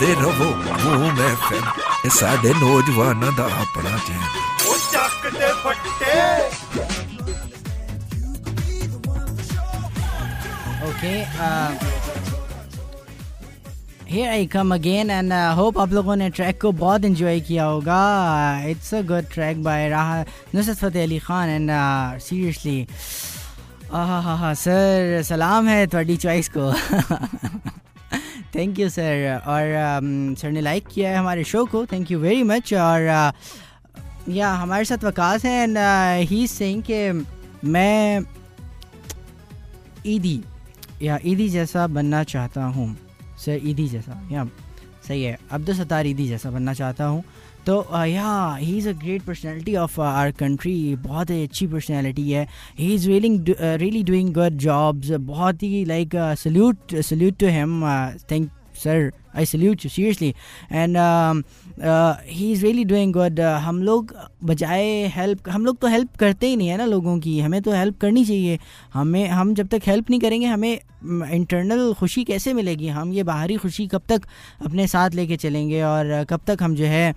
D: ਦੇ ਸਾਡੇ ਨੌਜਵਾਨਾਂ ਦਾ ਆਪਣਾ
E: ਚੱਕ
A: ਫੱਟੇ ٹریک کو بہت انجوائے کیا ہوگا اٹس اے گڈ ٹریک راہ Nusrat Fateh Ali Khan and seriously sir سلام ہے تھوڑی چوائس کو تھینک یو سر اور سر um, نے لائک کیا ہے ہمارے شو کو تھینک یو ویری مچ اور یا uh, ہمارے ساتھ وکاس ہیں اینڈ ہی سنگ کہ میں عیدی یا عیدی جیسا بننا چاہتا ہوں سر عیدی جیسا یا صحیح ہے عبدالستار عیدی جیسا بننا چاہتا ہوں تو یا he is a great personality of our country بہت ہی اچھی پرسنالٹی ہے he is willing really doing good jobs بہت ہی like salute salute to him thank sir I salute seriously and he is really doing good ہم لوگ بجائے help ہم لوگ تو ہیلپ کرتے ہی نہیں ہے نا لوگوں کی ہمیں تو ہیلپ کرنی چاہیے ہمیں ہم جب تک ہیلپ نہیں کریں گے ہمیں انٹرنل خوشی کیسے ملے گی ہم یہ باہری خوشی کب تک اپنے ساتھ لے کے چلیں گے اور کب تک ہم جو ہے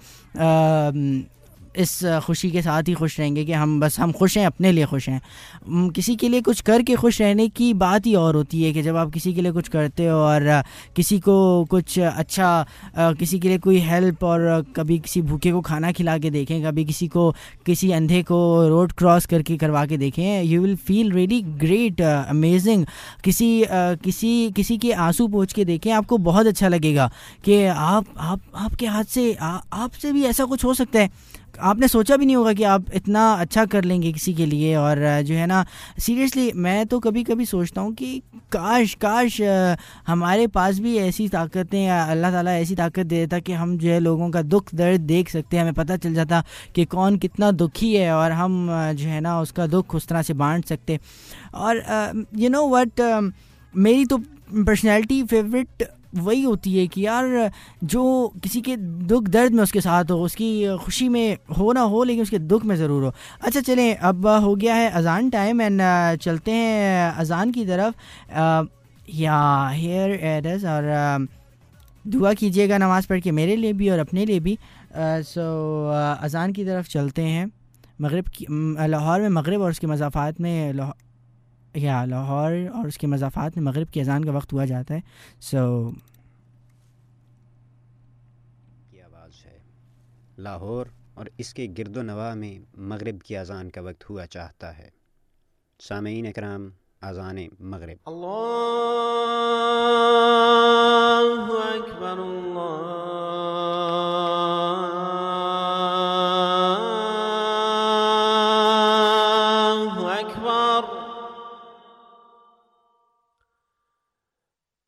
A: اس خوشی کے ساتھ ہی خوش رہیں گے کہ ہم بس ہم خوش ہیں اپنے لیے خوش ہیں کسی کے لیے کچھ کر کے خوش رہنے کی بات ہی اور ہوتی ہے کہ جب آپ کسی کے لیے کچھ کرتے ہو اور کسی کو کچھ اچھا کسی کے لیے کوئی ہیلپ اور کبھی کسی بھوکے کو کھانا کھلا کے دیکھیں کبھی کسی کو کسی اندھے کو روڈ کراس کر کے کروا کے دیکھیں you will feel really great amazing کسی کسی کسی کے آنسو پوچھ کے دیکھیں آپ کو بہت اچھا لگے گا کہ آپ آپ آپ کے ہاتھ سے آپ سے بھی ایسا کچھ ہو سکتا ہے آپ نے سوچا بھی نہیں ہوگا کہ آپ اتنا اچھا کر لیں گے کسی کے لیے اور جو ہے نا سیریسلی میں تو کبھی کبھی سوچتا ہوں کہ کاش کاش ہمارے پاس بھی ایسی طاقتیں اللہ تعالیٰ ایسی طاقت دے دیتا کہ ہم جو ہے لوگوں کا دکھ درد دیکھ سکتے ہمیں پتہ چل جاتا کہ کون کتنا دکھی ہے اور ہم جو ہے نا اس کا دکھ اس طرح سے بانٹ سکتے اور یو نو وٹ میری تو پرسنالٹی فیوریٹ وہی ہوتی ہے کہ یار جو کسی کے دکھ درد میں اس کے ساتھ ہو اس کی خوشی میں ہو نہ ہو لیکن اس کے دکھ میں ضرور ہو اچھا چلیں اب ہو گیا ہے اذان ٹائم اینڈ چلتے ہیں اذان کی طرف یا ہیئر ایڈز اور دعا کیجیے گا نماز پڑھ کے میرے لیے بھی اور اپنے لیے بھی سو اذان کی طرف چلتے ہیں مغرب کی لاہور میں مغرب اور اس کے مضافات میں لاہور یا لاہور اور اس کے مضافات میں مغرب کی اذان کا وقت ہوا جاتا ہے سو
F: کی آواز ہے لاہور اور اس کے گرد و نواح میں مغرب کی اذان کا وقت ہوا چاہتا ہے سامعین اکرام اذان مغرب اللہ اللہ اکبر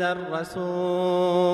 G: محمد الرسول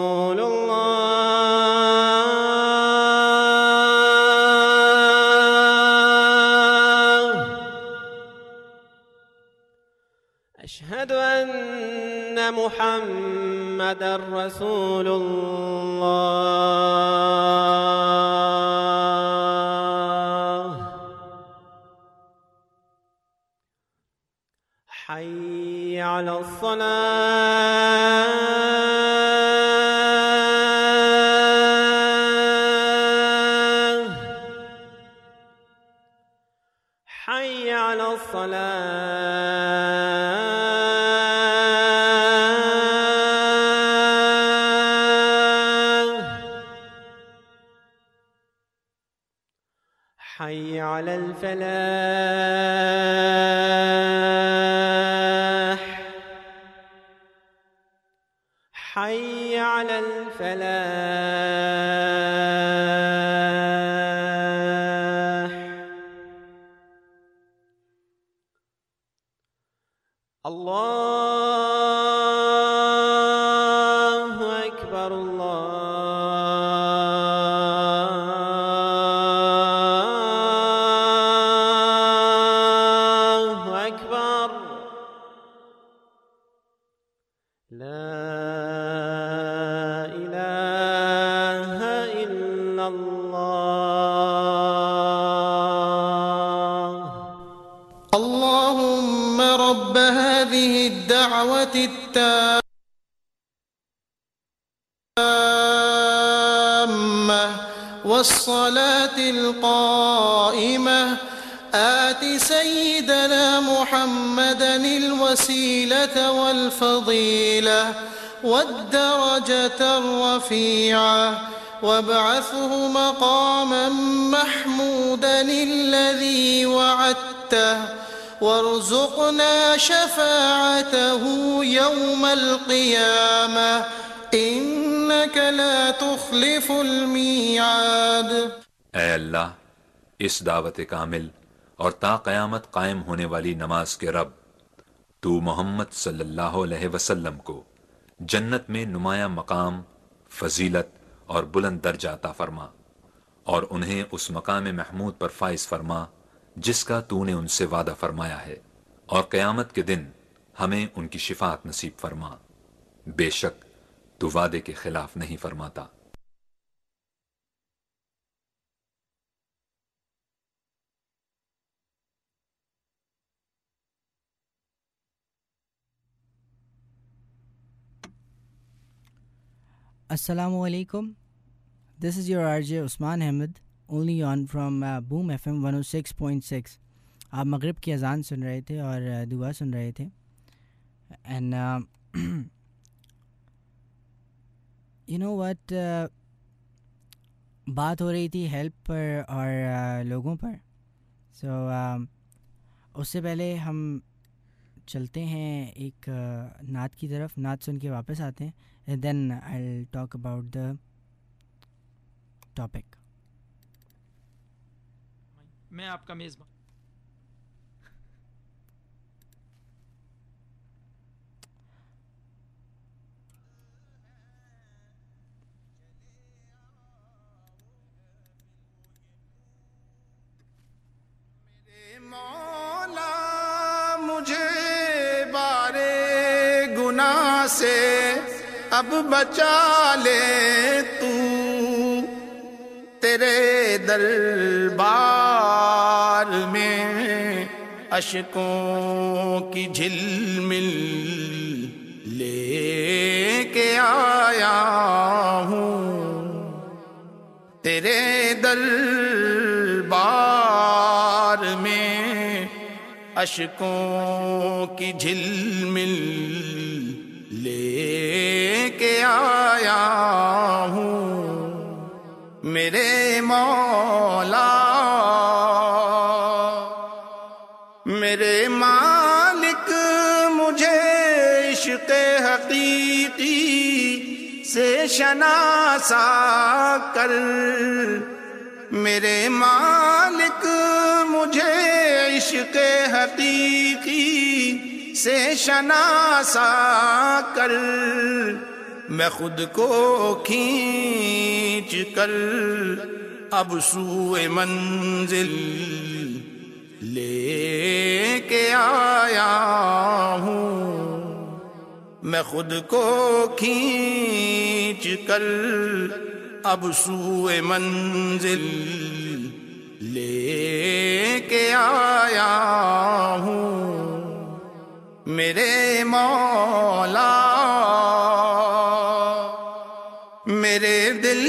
G: لا إله إلا الله
H: اللهم رب هذه الدعوة التامة الوسيلة والفضيلة والدرجة الرفيعة وابعثه مقاما محمودا الذي وعدته وارزقنا شفاعته يوم القيامة إنك لا تخلف الميعاد
E: اے اللہ اس دعوت کامل اور تا قیامت قائم ہونے والی نماز کے رب تو محمد صلی اللہ علیہ وسلم کو جنت میں نمایاں مقام فضیلت اور بلند درجہ عطا فرما اور انہیں اس مقام محمود پر فائز فرما جس کا تو نے ان سے وعدہ فرمایا ہے اور قیامت کے دن ہمیں ان کی شفاعت نصیب فرما بے شک تو وعدے کے خلاف نہیں فرماتا
A: السلام علیکم this is your R J Usman Ahmad only on from Boom F M one O six point six آپ مغرب کی اذان سن رہے تھے اور uh, دعا سن رہے تھے اینڈ یو نو وٹ بات ہو رہی تھی ہیلپ پر اور uh, لوگوں پر سو um, اس سے پہلے ہم چلتے ہیں ایک uh, نعت کی طرف نعت سن کے واپس آتے ہیں and then I'll talk about the topic
H: میں آپ کا میزبان مولا مجھے بارے گناہ سے اب بچا لے تو تیرے دربار میں اشکوں کی جل مل لے کے آیا ہوں تیرے دربار بار میں اشکوں کی جھل مل کے آیا ہوں میرے مولا میرے مالک مجھے عشق حقیقی سے شناسا کر میرے مالک مجھے عشق حقیقی سے شناسا کر میں خود کو کھینچ کر اب سوئے منزل لے کے آیا ہوں میں خود کو کھینچ کر اب سوئے منزل لے کے آیا ہوں میرے مولا میرے دل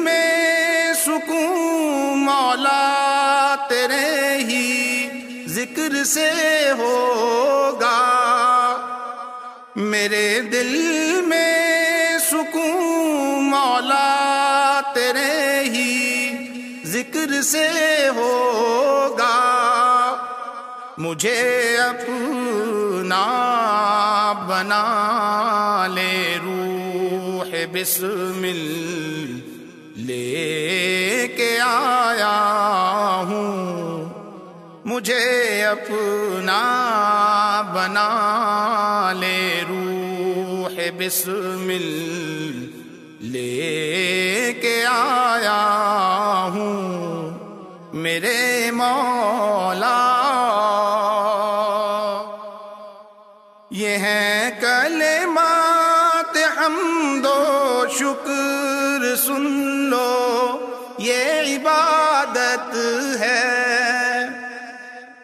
H: میں سکون مولا تیرے ہی ذکر سے ہوگا میرے دل میں سکون مولا تیرے ہی ذکر سے ہوگا مجھے اپنا بنا لے روح بسمل لے کے آیا ہوں مجھے اپنا بنا لے روح بسمل لے کے آیا ہوں میرے مولا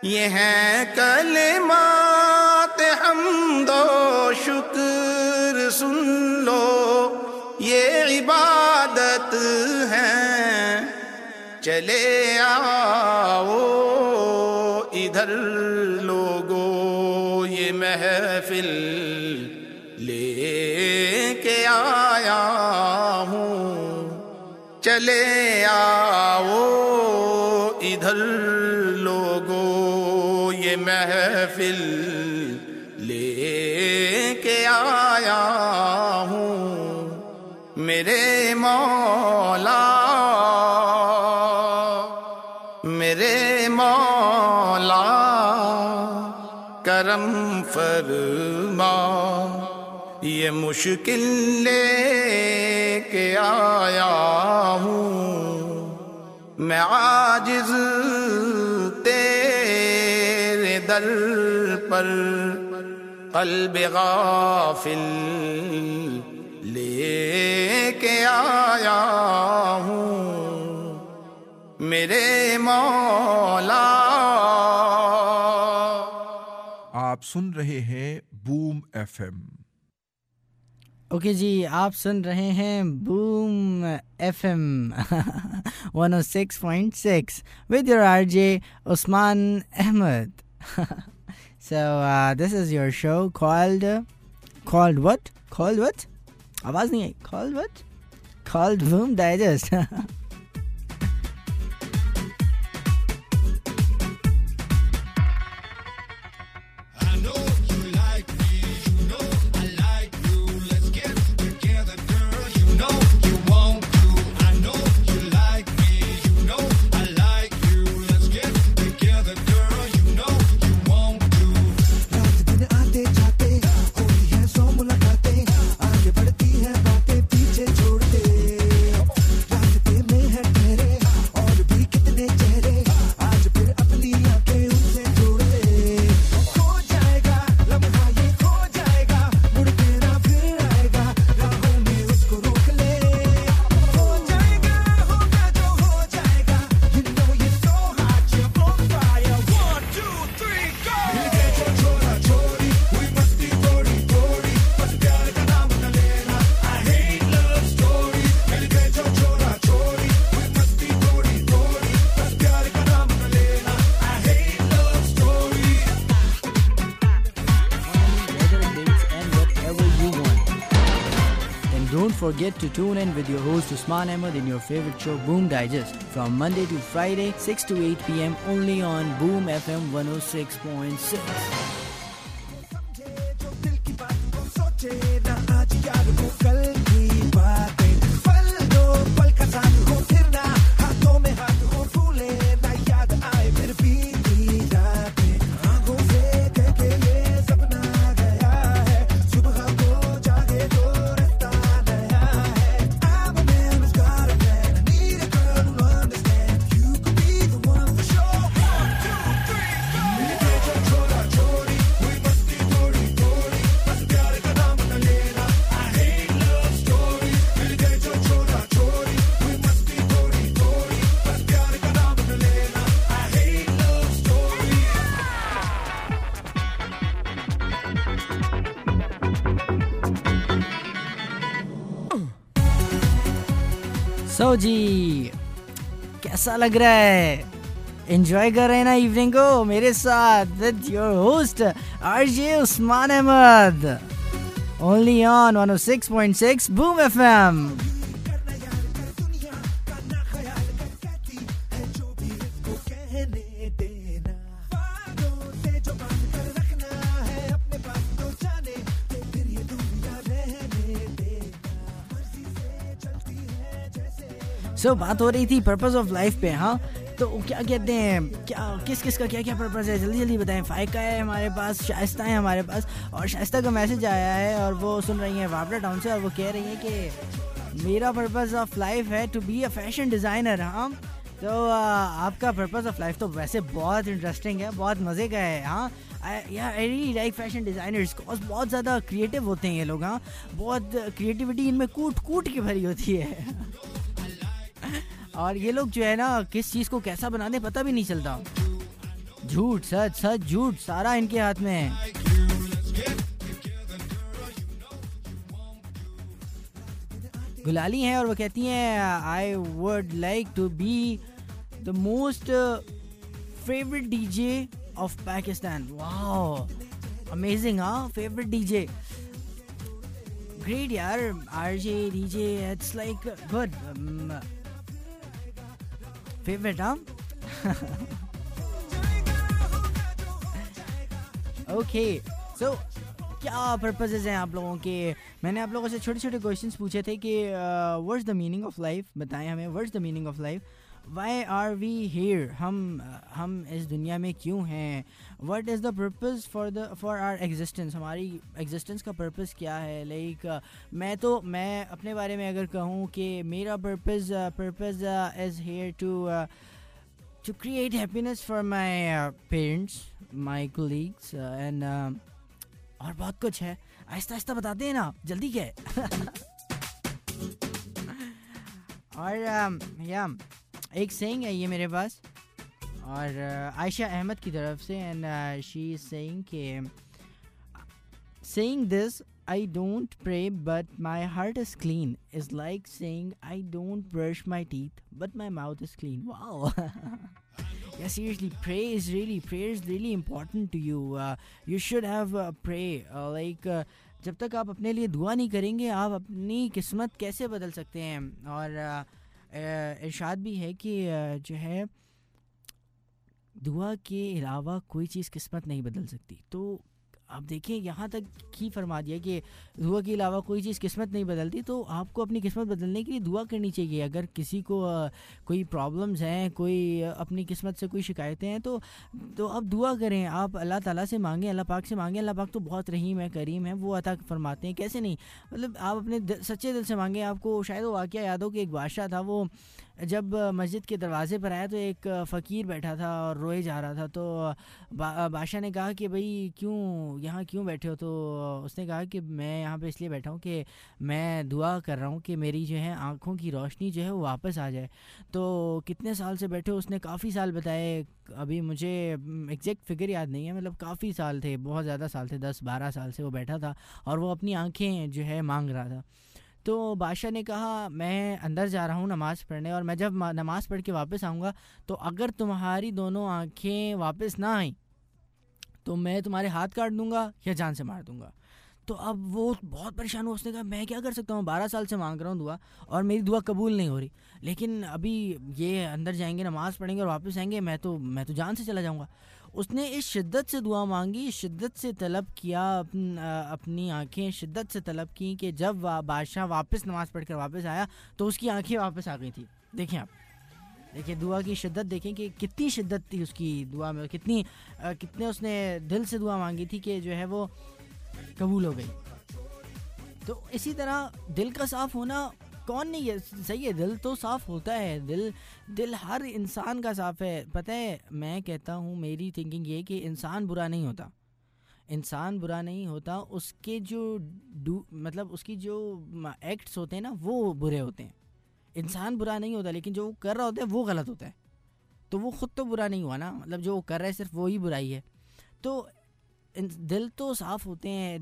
H: یہ کل مات ہم دو شکر سن لو یہ عبادت ہے چلے آؤ ادھر لوگو یہ محفل لے کے آیا ہوں چلے آؤ ادھر محفل لے کے آیا ہوں میرے مولا میرے مولا کرم فرما یہ مشکل لے کے آیا ہوں میں عاجز پر قلب غافل لے کے آیا ہوں میرے مولا آپ سن رہے ہیں بوم ایف ایم
A: اوکے جی آپ سن رہے ہیں Boom F M one O six point six with your R J Usman Ahmed so uh, this is your show called uh, called what called what آواز نہیں آئی کال وٹ کالڈ ووم digest انحمد انٹو ڈائجسٹ فرام منڈے کیسا لگ رہا ہے enjoy کر رہے ہیں نا ایوننگ کو میرے ساتھ with your host R J Usman Ahmad only on one O six point six boom F M so بات ہو رہی تھی پرپز آف لائف پہ ہاں تو کیا کہتے ہیں کیا کس کس کا کیا کیا پرپز ہے جلدی جلدی بتائیں فائقہ ہے ہمارے پاس شائستہ ہیں ہمارے پاس اور شائستہ کا میسج آیا ہے اور وہ سن رہی ہیں وابڑا ٹاؤن سے اور وہ کہہ رہی ہیں کہ میرا پرپز آف لائف ہے to be a fashion designer ہاں تو آپ کا پرپز آف لائف تو ویسے بہت انٹرسٹنگ ہے بہت مزے کا ہے ہاں ریلی لائک فیشن ڈیزائنرس کو بہت زیادہ کریٹو ہوتے ہیں یہ لوگ ہاں بہت کریٹیوٹی ان میں کوٹ کوٹ کے بھری ہوتی ہے اور یہ لوگ جو ہے نا کس چیز کو کیسا بنا دیں پتہ بھی نہیں چلتا جھوٹ سچ سچ جھوٹ سارا ان کے ہاتھ میں ہے گلالی ہیں اور وہ کہتی ہیں I would like to be the most favourite D J of Pakistan wow amazing ہاں فیوریٹ ڈی جے گریٹ یار R J D J it's like good favourite okay so کیا پرپزز ہیں آپ لوگوں کے میں نے آپ لوگوں سے چھوٹے چھوٹے کوشچنس پوچھے تھے کہ what's the meaning of life بتائیں ہمیں what's the meaning of life why are we here ہم ہم اس دنیا میں کیوں ہیں what is the purpose for the for our existence ہماری ایگزسٹنس کا پرپز کیا ہے لائک میں تو میں اپنے بارے میں اگر کہوں کہ میرا purpose purpose is here to to create happiness for my parents my colleagues and اور بہت کچھ ہے آہستہ آہستہ بتاتے ہیں نا آپ جلدی ہے اور یا um, ایک سینگ ہے یہ میرے پاس اور عائشہ احمد کی طرف سے اینڈ شی از سینگ کہ saying this I don't pray but my heart is clean is like saying I don't brush my teeth but my mouth is clean یا seriously pray is really is really important to you you should have pray like جب تک آپ اپنے لیے دعا نہیں کریں گے آپ اپنی قسمت کیسے بدل سکتے ہیں اور ارشاد بھی ہے کہ جو ہے دعا کے علاوہ کوئی چیز قسمت نہیں بدل سکتی تو آپ دیکھیں یہاں تک کی فرما دیا کہ دعا کے علاوہ کوئی چیز قسمت نہیں بدلتی تو آپ کو اپنی قسمت بدلنے کے لیے دعا کرنی چاہیے اگر کسی کو کوئی پرابلمز ہیں کوئی اپنی قسمت سے کوئی شکایتیں ہیں تو تو آپ دعا کریں آپ اللہ تعالیٰ سے مانگیں اللہ پاک سے مانگیں اللہ پاک تو بہت رحیم ہے کریم ہے وہ عطا فرماتے ہیں کیسے نہیں مطلب آپ اپنے سچے دل سے مانگیں آپ کو شاید وہ واقعہ ہو کہ ایک بادشاہ تھا وہ جب مسجد کے دروازے پر آیا تو ایک فقیر بیٹھا تھا اور روئے جا رہا تھا تو بادشاہ نے کہا کہ بھئی کیوں یہاں کیوں بیٹھے ہو تو اس نے کہا کہ میں یہاں پہ اس لیے بیٹھا ہوں کہ میں دعا کر رہا ہوں کہ میری جو ہے آنکھوں کی روشنی جو ہے وہ واپس آ جائے تو کتنے سال سے بیٹھے ہو اس نے کافی سال بتائے ابھی مجھے ایگزیکٹ فگر یاد نہیں ہے مطلب کافی سال تھے بہت زیادہ سال تھے دس بارہ سال سے وہ بیٹھا تھا اور وہ اپنی آنکھیں جو ہے مانگ رہا تھا تو بادشاہ نے کہا میں اندر جا رہا ہوں نماز پڑھنے اور میں جب نماز پڑھ کے واپس آؤں گا تو اگر تمہاری دونوں آنکھیں واپس نہ آئیں تو میں تمہارے ہاتھ کاٹ دوں گا یا جان سے مار دوں گا تو اب وہ بہت پریشان ہوا اس نے کہا میں کیا کر سکتا ہوں بارہ سال سے مانگ رہا ہوں دعا اور میری دعا قبول نہیں ہو رہی لیکن ابھی یہ اندر جائیں گے نماز پڑھیں گے اور واپس آئیں گے میں تو میں تو جان سے چلا جاؤں گا اس نے اس شدت سے دعا مانگی شدت سے طلب کیا اپنی آنکھیں شدت سے طلب کی کہ جب بادشاہ واپس نماز پڑھ کر واپس آیا تو اس کی آنکھیں واپس آ گئی تھی دیکھیں آپ دیکھیں دعا کی شدت دیکھیں کہ کتنی شدت تھی اس کی دعا میں کتنی کتنے اس نے دل سے دعا مانگی تھی کہ جو ہے وہ قبول ہو گئی تو اسی طرح دل کا صاف ہونا کون نہیں یہ صحیح ہے دل تو صاف ہوتا ہے دل دل ہر انسان کا صاف ہے پتہ ہے میں کہتا ہوں میری تھنکنگ یہ کہ انسان برا نہیں ہوتا انسان برا نہیں ہوتا اس کے جو مطلب اس کی جو ایکٹس ہوتے ہیں نا وہ برے ہوتے ہیں انسان برا نہیں ہوتا لیکن جو وہ کر رہا ہوتا ہے وہ غلط ہوتا ہے تو وہ خود تو برا نہیں ہوا نا مطلب جو وہ کر رہا ہے صرف وہی برائی ہے تو دل تو صاف ہوتے ہیں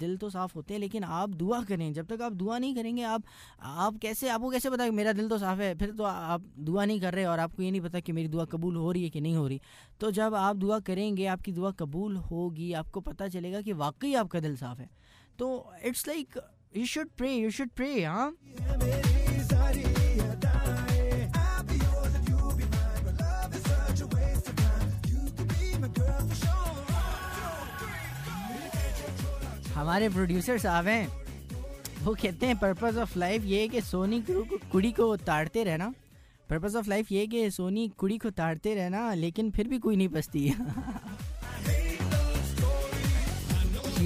A: دل تو صاف ہوتے ہیں لیکن آپ دعا کریں جب تک آپ دعا نہیں کریں گے آپ آپ کیسے آپ کو کیسے پتا کہ میرا دل تو صاف ہے پھر تو آپ دعا نہیں کر رہے اور آپ کو یہ نہیں پتا کہ میری دعا قبول ہو رہی ہے کہ نہیں ہو رہی تو جب آپ دعا کریں گے آپ کی دعا قبول ہوگی آپ کو پتہ چلے گا کہ واقعی آپ کا دل صاف ہے تو it's like you should pray you should pray ہاں ہمارے پروڈیوسر صاحب ہیں وہ کہتے ہیں پرپز آف لائف یہ کہ سونی کڑی کو تاڑتے رہنا پرپز آف لائف یہ کہ سونی کڑی کو تاڑتے رہنا لیکن پھر بھی کوئی نہیں پستی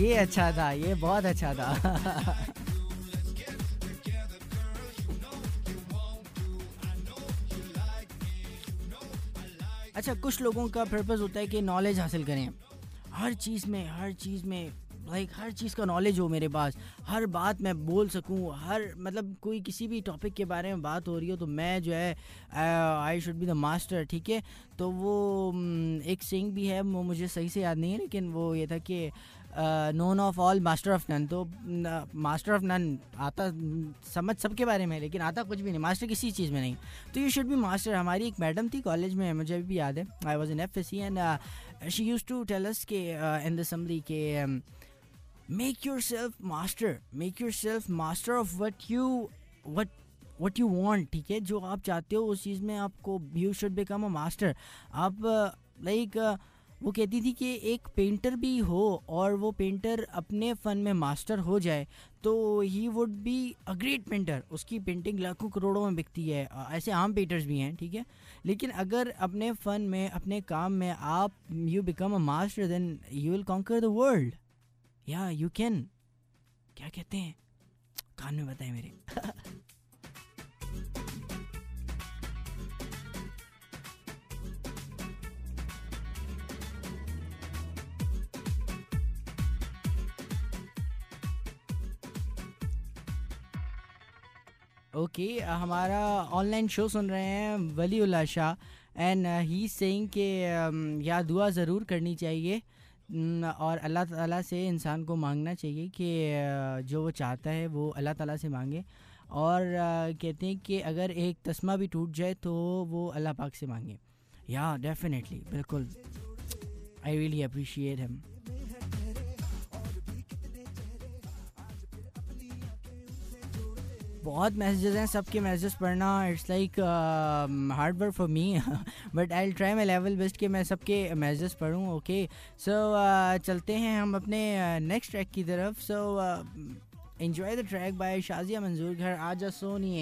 A: یہ اچھا تھا یہ بہت اچھا تھا اچھا کچھ لوگوں کا پرپز ہوتا ہے کہ نالج حاصل کریں ہر چیز میں ہر چیز میں لائک ہر چیز کا نالج ہو میرے پاس ہر بات میں بول سکوں ہر مطلب کوئی کسی بھی ٹاپک کے بارے میں بات ہو رہی ہو تو میں جو ہے I should be the master ٹھیک ہے تو وہ ایک سنگ بھی ہے وہ مجھے صحیح سے یاد نہیں ہے لیکن وہ یہ تھا کہ none of all master of none تو ماسٹر آف نن آتا سمجھ سب کے بارے میں لیکن آتا کچھ بھی نہیں ماسٹر کسی چیز میں نہیں تو یو شوڈ بی ماسٹر ہماری ایک میڈم تھی کالج میں مجھے بھی یاد ہے I was N F S C and she use to tells کے ان دا اسمبلی کے make yourself master make yourself master of what you what what you want ٹھیک ہے جو آپ چاہتے ہو اس چیز میں آپ کو you should become a master آپ لائک وہ کہتی تھی کہ ایک پینٹر بھی ہو اور وہ پینٹر اپنے فن میں ماسٹر ہو جائے تو ہی would be a great painter اس کی پینٹنگ لاکھوں کروڑوں میں بکتی ہے ایسے عام پینٹرس بھی ہیں ٹھیک ہے لیکن اگر اپنے فن میں اپنے کام میں آپ you become a master then you will conquer the world یا یو کین کیا کہتے ہیں کان میں بتائیں میرے اوکے ہمارا آن لائن شو سن رہے ہیں ولی اللہ شاہ اینڈ ہی سینگ کہ um, یا دعا ضرور کرنی چاہیے اور اللہ تعالیٰ سے انسان کو مانگنا چاہیے کہ جو وہ چاہتا ہے وہ اللہ تعالیٰ سے مانگے اور کہتے ہیں کہ اگر ایک تسمہ بھی ٹوٹ جائے تو وہ اللہ پاک سے مانگے یا ڈیفینیٹلی بالکل آئی ول اپریشیٹ ہم بہت میسیجز ہیں سب کے میسیجز پڑھنا it's like hard work for me but I try my level best کہ میں سب کے میسیجز پڑھوں اوکے سو uh, چلتے ہیں ہم اپنے نیکسٹ uh, ٹریک کی طرف so enjoy the track by Shazia Manzoor گھر آج سونی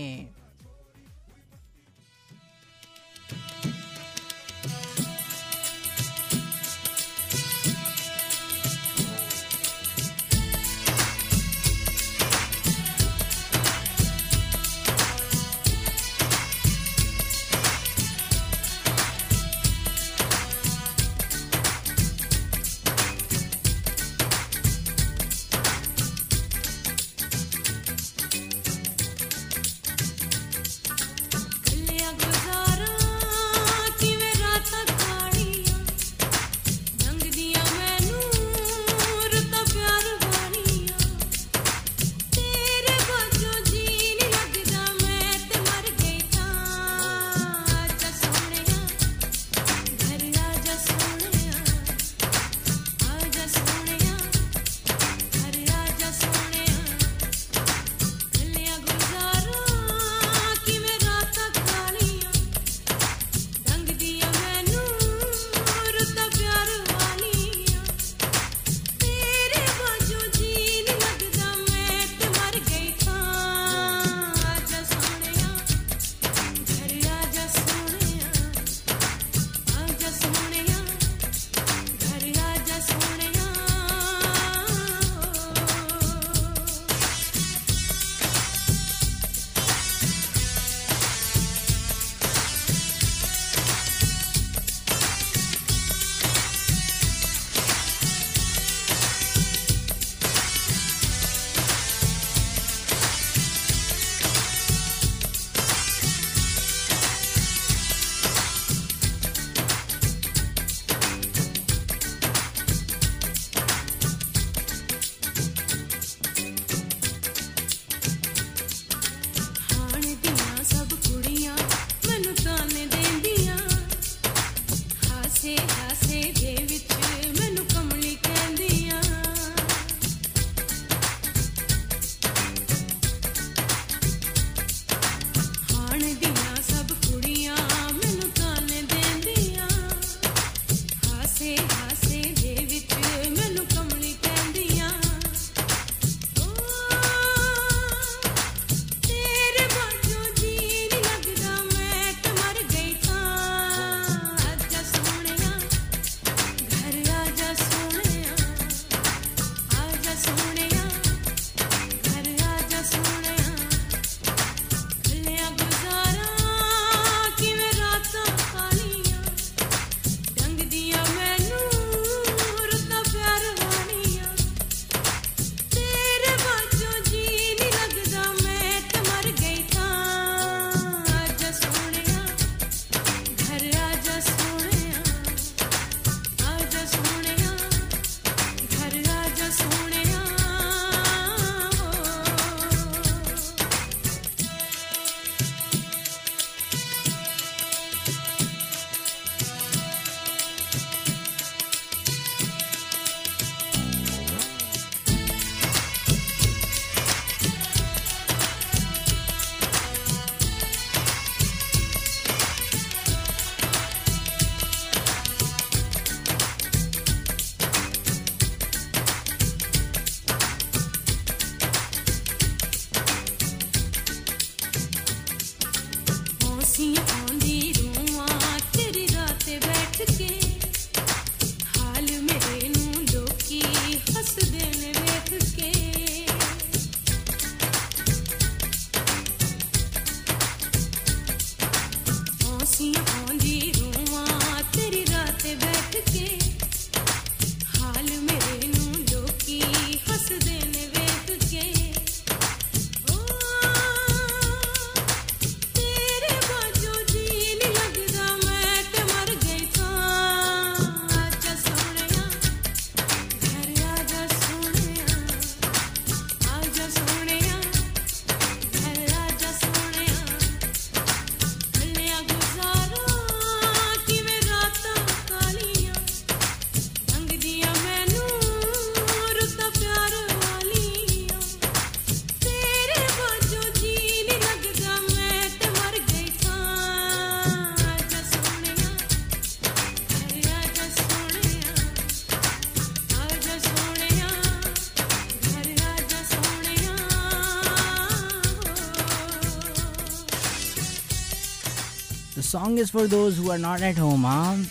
A: for do not at home آم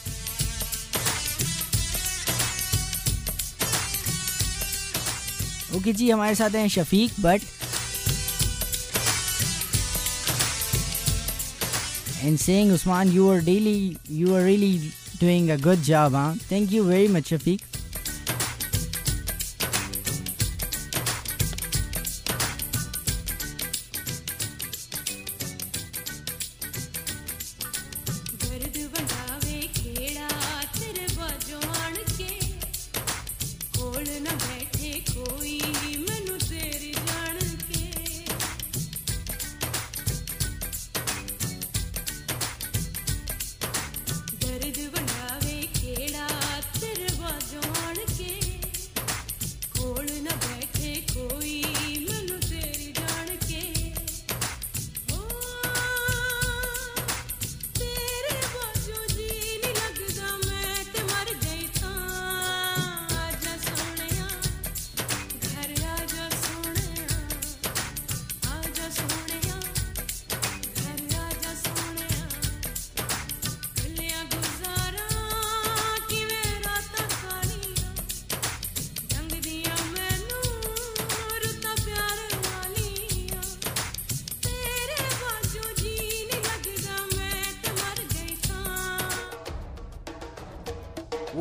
A: اوکے جی ہمارے ساتھ ہیں Shafiq Butt and saying Usman you are daily you are really doing a good job ہاں thank you very much Shafiq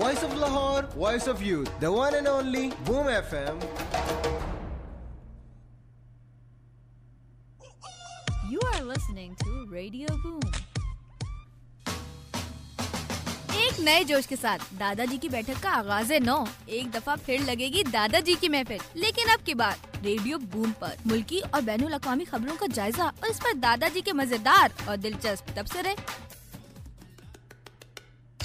I: voice voice of of Lahore you the one and only boom boom F M
J: R two radio ایک نئے جوش کے ساتھ دادا جی کی بیٹھک کا آغاز ہے نو ایک دفعہ پھر لگے گی دادا جی کی محفل لیکن اب کی بات ریڈیو بوم پر ملکی اور بین الاقوامی خبروں کا جائزہ اور اس پر دادا جی کے مزیدار اور دلچسپ تبصرے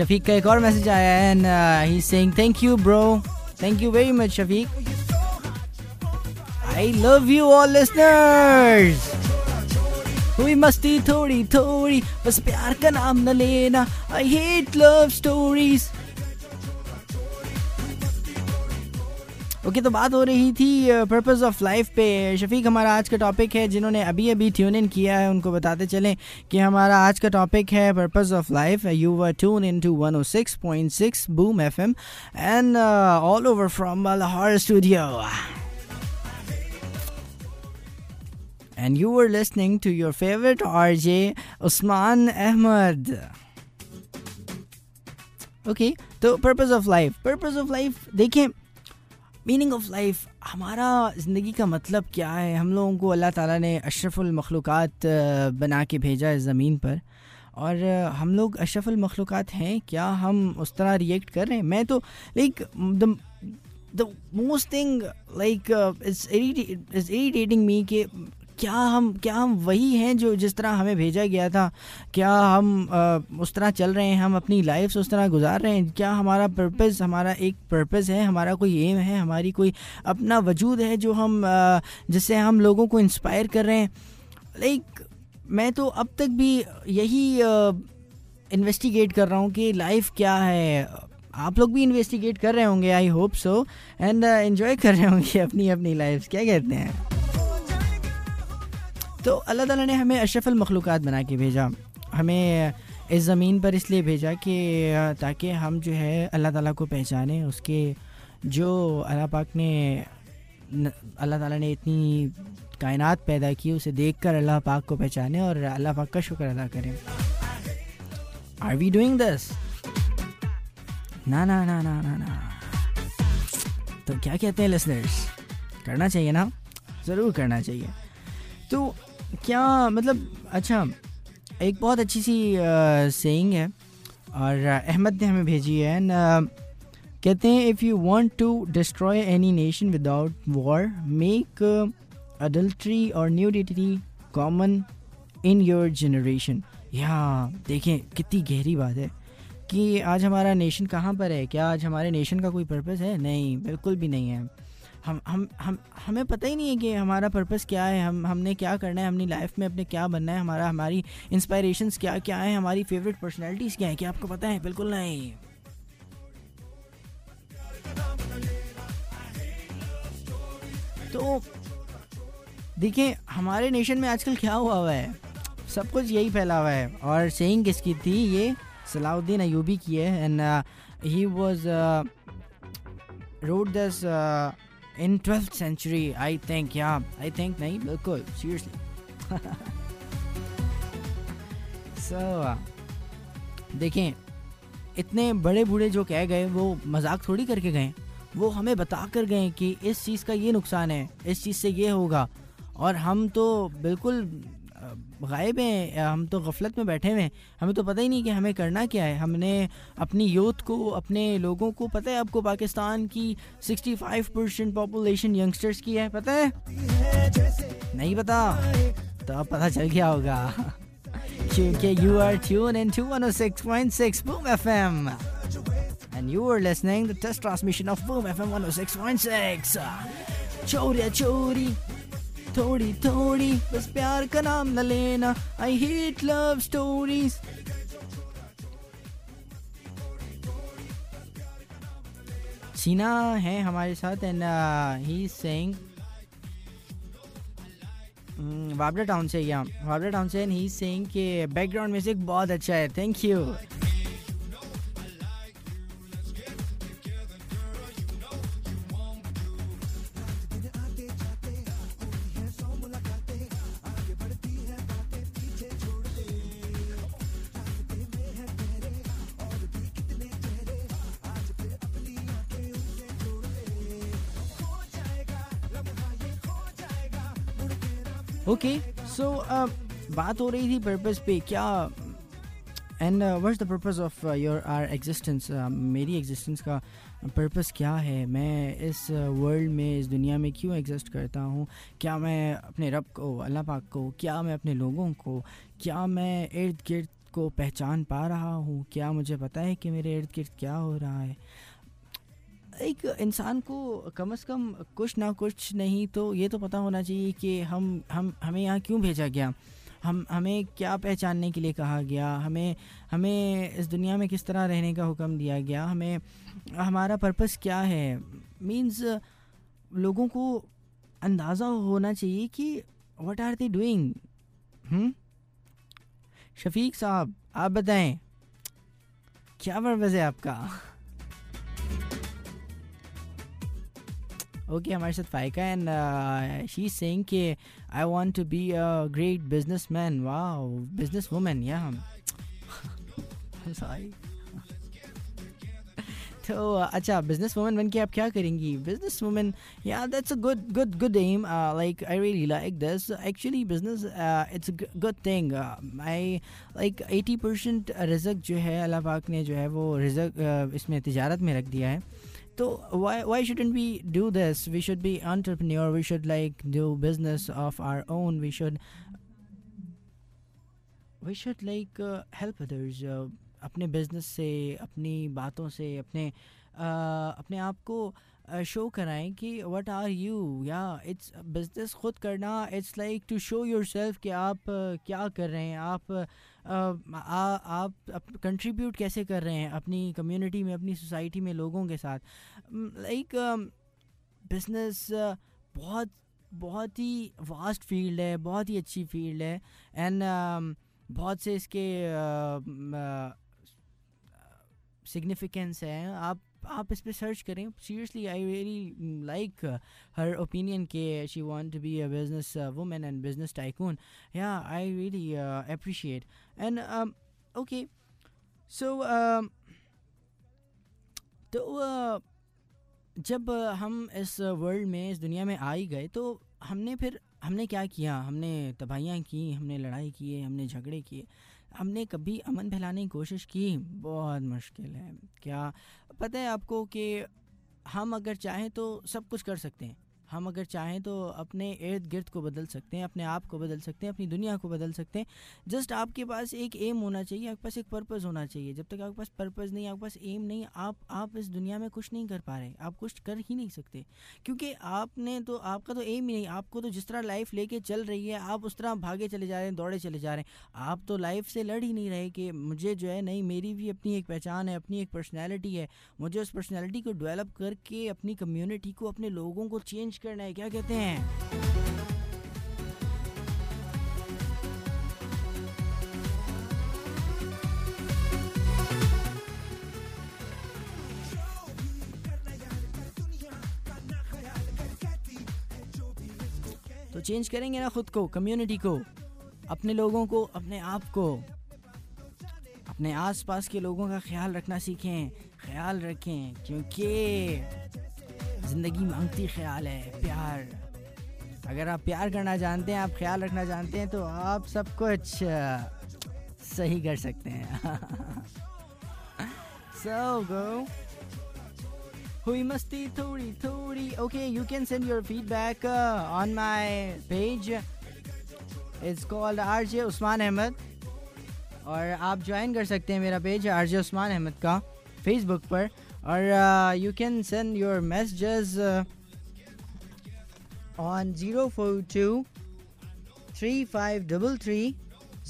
A: شفیق کا ایک اور میسج آیا ہے and he saying thank you bro thank you very much Shafiq I love you all listeners ہوئی مستی تھوڑی تھوڑی بس پیار کا نام نہ لینا I hate love stories okay تو بات ہو رہی تھی پرپز آف لائف پہ شفیق ہمارا آج کا ٹاپک ہے جنہوں نے ابھی ابھی ٹیون ان کیا ہے ان کو بتاتے چلیں کہ ہمارا آج کا ٹاپک ہے purpose of life you tune in to one O six point six boom F M and all over from Lahore studio and you are listening to your favourite R J Usman Ahmed okay تو purpose of life purpose of life دیکھیں meaning of life ہمارا زندگی کا مطلب کیا ہے ہم لوگوں کو اللہ تعالیٰ نے اشرف المخلوقات بنا کے بھیجا ہے زمین پر اور ہم لوگ اشرف المخلوقات ہیں کیا ہم اس طرح ریئیکٹ کر رہے ہیں میں تو like the the most thing like irritating me کہ کیا ہم کیا ہم وہی ہیں جو جس طرح ہمیں بھیجا گیا تھا کیا ہم اس طرح چل رہے ہیں ہم اپنی لائف اس طرح گزار رہے ہیں کیا ہمارا پرپز ہمارا ایک پرپز ہے ہمارا کوئی ایم ہے ہماری کوئی اپنا وجود ہے جو ہم جس سے ہم لوگوں کو انسپائر کر رہے ہیں لائک میں تو اب تک بھی یہی انویسٹیگیٹ کر رہا ہوں کہ لائف کیا ہے آپ لوگ بھی انویسٹیگیٹ کر رہے ہوں گے I hope so and enjoy کر رہے ہوں گے اپنی اپنی لائف کیا کہتے ہیں تو اللہ تعالیٰ نے ہمیں اشرف المخلوقات بنا کے بھیجا ہمیں اس زمین پر اس لیے بھیجا کہ تاکہ ہم جو ہے اللہ تعالیٰ کو پہچانیں اس کے جو اللہ پاک نے اللہ تعالیٰ نے اتنی کائنات پیدا کی اسے دیکھ کر اللہ پاک کو پہچانے اور اللہ پاک کا شکر ادا کریں آر وی ڈوئنگ دس نا نا نا نا نا نا تو کیا کہتے ہیں لسنرس کرنا چاہیے نا ضرور کرنا چاہیے تو کیا مطلب اچھا ایک بہت اچھی سی سینگ ہے اور احمد نے ہمیں بھیجی ہے کہتے ہیں if you want to destroy any nation without war make adultery اور nudity common in your generation یہاں دیکھیں کتنی گہری بات ہے کہ آج ہمارا نیشن کہاں پر ہے کیا آج ہمارے نیشن کا کوئی پرپز ہے نہیں بالکل بھی نہیں ہے ہم ہم ہم ہمیں پتہ ہی نہیں ہے کہ ہمارا پرپز کیا ہے ہم ہم نے کیا کرنا ہے ہم نے لائف میں اپنے کیا بننا ہے ہمارا ہماری انسپائریشنس کیا کیا ہیں ہماری فیوریٹ پرسنالٹیز کیا ہیں کیا آپ کو پتہ ہے بالکل نہیں تو دیکھیں ہمارے نیشن میں آج کل کیا ہوا ہوا ہے سب کچھ یہی پھیلا ہوا ہے اور سینگ کس کی تھی یہ صلاح الدین ایوبی کی ہے and he was ruled this in twelfth century I think یا آئی تھنک نہیں بالکل سیریسلی سو دیکھیں اتنے بڑے بوڑھے جو کہہ گئے وہ مذاق تھوڑی کر کے گئے وہ ہمیں بتا کر گئے کہ اس چیز کا یہ نقصان ہے اس چیز سے یہ ہوگا اور ہم تو بالکل غائب ہیں ہم تو غفلت میں بیٹھے ہوئے ہیں ہمیں تو پتہ ہی نہیں کہ ہمیں کرنا کیا ہے ہم نے اپنی یوتھ کو اپنے لوگوں کو پتہ ہے آپ کو پاکستان کی sixty five percent population youngsters کی ہے پتہ ہے نہیں پتہ تو اب پتہ چل گیا ہوگا کیونکہ you are tune in to one O six point six boom F M and you are listening the test transmission of boom F M one O six point six چوریا چوری تھوڑی تھوڑی بس پیار کا نام نہ لینا آئی ہیٹ لو اسٹوریز سینا ہے ہمارے ساتھ اینڈ ہی سینگ وابڈا ٹاؤن سے گیا وابڈا ٹاؤن سے اینڈ ہی سینگ کے بیک گراؤنڈ میوزک بہت اچھا ہے تھینک یو اوکے سو بات ہو رہی تھی پرپز پہ کیا and what the purpose of your our existence میری ایگزسٹنس کا پرپز کیا ہے میں اس ورلڈ میں اس دنیا میں کیوں ایگزسٹ کرتا ہوں کیا میں اپنے رب کو اللہ پاک کو کیا میں اپنے لوگوں کو کیا میں ارد گرد کو پہچان پا رہا ہوں کیا مجھے پتہ ہے کہ میرے ارد گرد کیا ہو رہا ہے ایک انسان کو کم از کم کچھ نہ کچھ نہیں تو یہ تو پتہ ہونا چاہیے کہ ہم ہم ہمیں یہاں کیوں بھیجا گیا ہم ہمیں کیا پہچاننے کے لیے کہا گیا ہمیں ہمیں اس دنیا میں کس طرح رہنے کا حکم دیا گیا ہمیں ہمارا پرپس کیا ہے مینز لوگوں کو اندازہ ہونا چاہیے کہ what are they doing Shafiq صاحب آپ بتائیں کیا پرپز ہے آپ کا اوکے ہمارے ساتھ فائقہ اینڈ شی سنگھ کہ I want to be a great businessman وا بزنس وومین یا ہم اچھا بزنس وومین بن کے آپ کیا کریں گی بزنس وومین یا that's a good good good I'm like I really like this actually business it's good thing I like eighty percent رزق جو ہے اللہ پاک نے جو ہے وہ رزق uh, اس میں تجارت میں رکھ دیا ہے تو why why shouldn't be do this we should be entrepreneur we should like do business of our own we should we should like help others اپنے بزنس سے اپنی باتوں سے اپنے اپنے آپ کو شو کرائیں کہ وٹ آر یو یا اٹس بزنس خود کرنا it's like to show yourself کہ آپ کیا کر رہے ہیں آپ آپ کنٹریبیوٹ کیسے کر رہے ہیں اپنی کمیونٹی میں اپنی سوسائٹی میں لوگوں کے ساتھ لائک بزنس بہت بہت ہی واسٹ فیلڈ ہے بہت ہی اچھی فیلڈ ہے اینڈ بہت سے اس کے سگنیفیکنس ہیں آپ آپ اس پہ سرچ کریں seriously I very like her opinion کہ she want be a business women and business tycoon یا I very appreciate and okay so تو uh, جب ہم اس ورلڈ میں اس دنیا میں آئی گئے تو ہم نے پھر ہم نے کیا کیا ہم نے تباہیاں کی ہم نے لڑائی کیے ہم نے جھگڑے کیے ہم نے کبھی امن پھیلانے کی کوشش کی بہت مشکل ہے کیا پتہ ہے آپ کو کہ ہم اگر چاہیں تو سب کچھ کر سکتے ہیں ہم اگر چاہیں تو اپنے ارد گرد کو بدل سکتے ہیں اپنے آپ کو بدل سکتے ہیں اپنی دنیا کو بدل سکتے ہیں جسٹ آپ کے پاس ایک ایم ہونا چاہیے آپ کے پاس ایک پرپز ہونا چاہیے جب تک آپ کے پاس پرپز نہیں آپ کے پاس ایم نہیں آپ آپ اس دنیا میں کچھ نہیں کر پا رہے آپ کچھ کر ہی نہیں سکتے کیونکہ آپ نے تو آپ کا تو ایم ہی نہیں آپ کو تو جس طرح لائف لے کے چل رہی ہے آپ اس طرح بھاگے چلے جا رہے ہیں دوڑے چلے جا رہے ہیں آپ تو لائف سے لڑ ہی نہیں رہے کہ مجھے جو ہے نہیں میری بھی اپنی ایک پہچان ہے اپنی ایک پرسنالٹی ہے مجھے اس پرسنالٹی کو ڈیولپ کر کے اپنی کمیونٹی کو اپنے لوگوں کو چینج کرنا ہے کیا کہتے ہیں تو چینج کریں گے نا خود کو کمیونٹی کو اپنے لوگوں کو اپنے آپ کو اپنے آس پاس کے لوگوں کا خیال رکھنا سیکھیں خیال رکھیں کیونکہ زندگی مانگتی خیال ہے پیار اگر آپ پیار کرنا جانتے ہیں آپ خیال رکھنا جانتے ہیں تو آپ سب کچھ صحیح کر سکتے ہیں سو گو ہوئی مستی تھوڑی تھوڑی okay you can send your feedback on my page R J Usman Ahmed اور آپ جوائن کر سکتے ہیں میرا page R J Usman Ahmed کا فیس بک پر اور you can send your messages on zero four two three five double three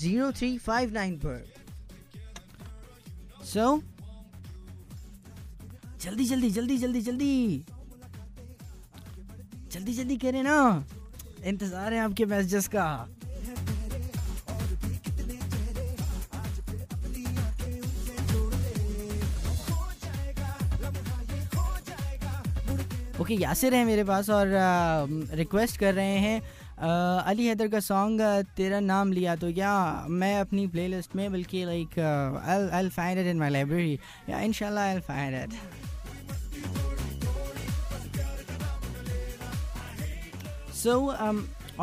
A: zero three five nine پر سو جلدی جلدی جلدی جلدی جلدی جلدی جلدی کہہ رہے نا انتظار ہے آپ کے میسجز کا یاسر ہیں میرے پاس اور ریکویسٹ کر رہے ہیں علی حیدر کا سانگ تیرا نام لیا تو یا میں اپنی پلے لسٹ میں بلکہ لائک الفاظ ان مائی لائبریری یا ان شاء اللہ الفاظ سو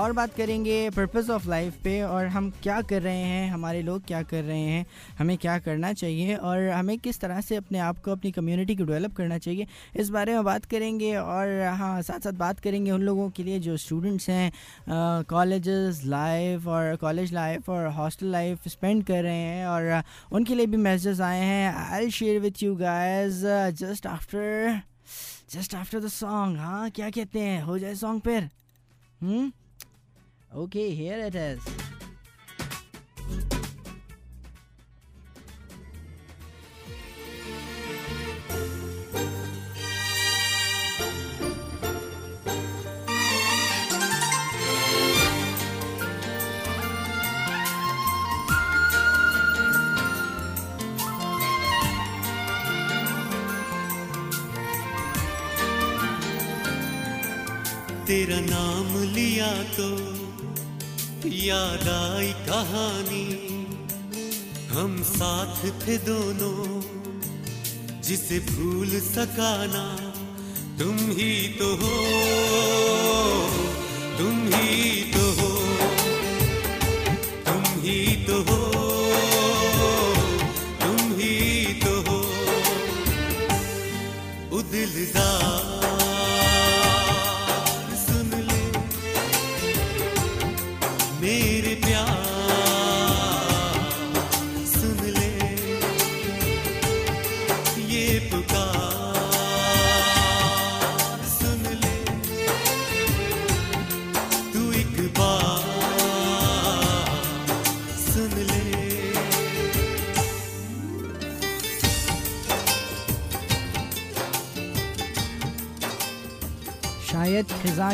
A: اور بات کریں گے پرپز آف لائف پہ اور ہم کیا کر رہے ہیں ہمارے لوگ کیا کر رہے ہیں ہمیں کیا کرنا چاہیے اور ہمیں کس طرح سے اپنے آپ کو اپنی کمیونٹی کو ڈیولپ کرنا چاہیے اس بارے میں بات کریں گے اور ہاں ساتھ ساتھ بات کریں گے ان لوگوں کے لیے جو اسٹوڈنٹس ہیں کالجز لائف اور کالج لائف اور ہاسٹل لائف اسپینڈ کر رہے ہیں اور ان کے لیے بھی میسیجز آئے ہیں I share with you guys just after just after the song ہاں کیا کہتے ہیں ہو جائے سانگ پھر ہوں Okay, here it is.
E: تیرا نام لیا تو یاد آئی کہانی ہم ساتھ تھے دونوں جسے بھول سکانا تم ہی تو ہو تم ہی تو ہو تم ہی تو ہو تم ہی تو ہو ادل دار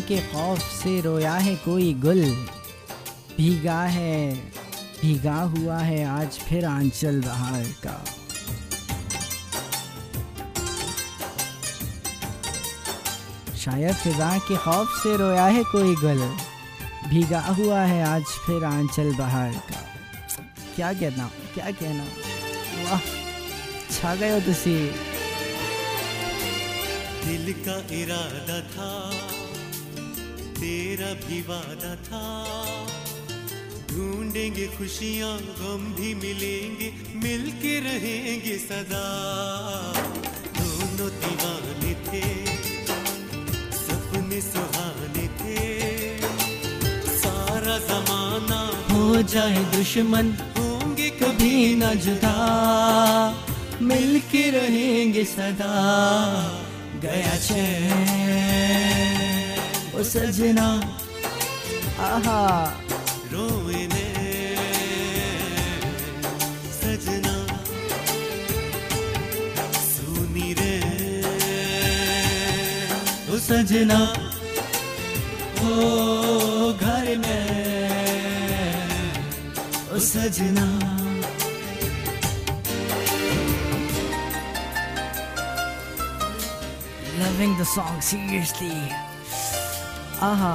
A: کے خوف سے رویا ہے کوئی گل بھیگا ہے بھیگا ہوا ہے آج پھر آنچل کا شاید کے خوف سے رویا ہے کوئی گل بھیگا ہوا ہے آج پھر آنچل بہار کا کیا کہنا کیا کہنا واہ چھا گئے ہو تسی
K: دل
E: کا ارادہ تھا تیرا بھی وعدہ تھا ڈھونڈیں گے خوشیاں غم بھی ملیں گے مل کے رہیں گے سدا دونوں دیوانے تھے سپنے سہانے تھے سارا زمانہ ہو جائے دشمن ہوں گے کبھی نہ جدا مل کے رہیں گے سدا گیا
B: چین سجنا آہا
K: آس سجنا
E: سونی رے او سجنا
F: او گھر
E: میں او سجنا
A: لوگ دا سانگ شیشتی آہا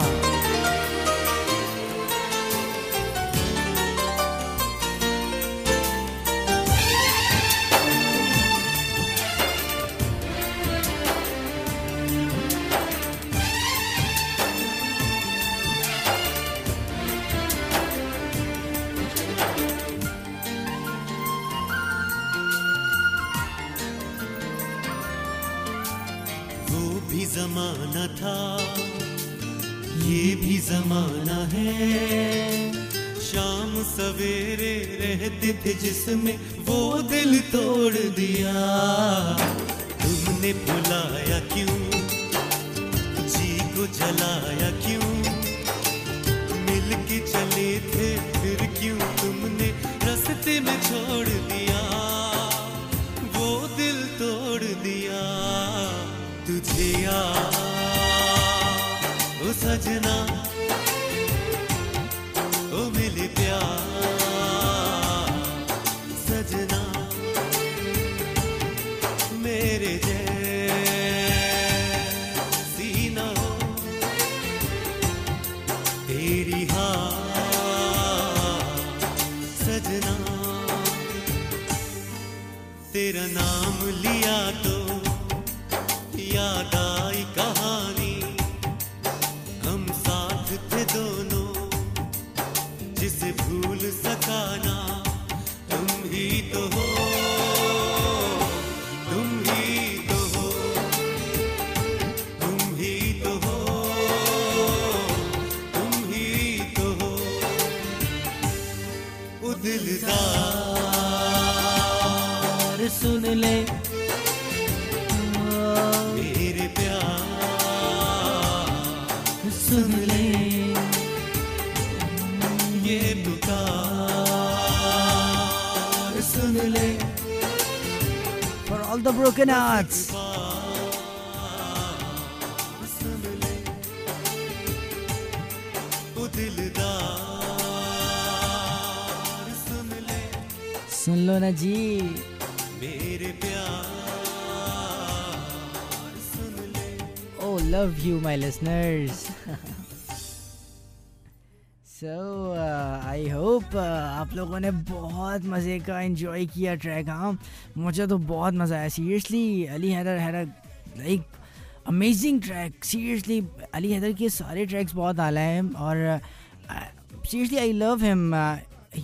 A: سن لو نا جی
E: میرے پیار
A: سن لے oh love you my listeners so I hope آپ لوگوں نے بہت مزے کا انجوائے کیا ٹریک ہاں مجھے تو بہت مزہ آیا seriously Ali Haider Haider like amazing track seriously Ali Haider کے سارے ٹریکس بہت اعلیٰ ہیں اور seriously I love him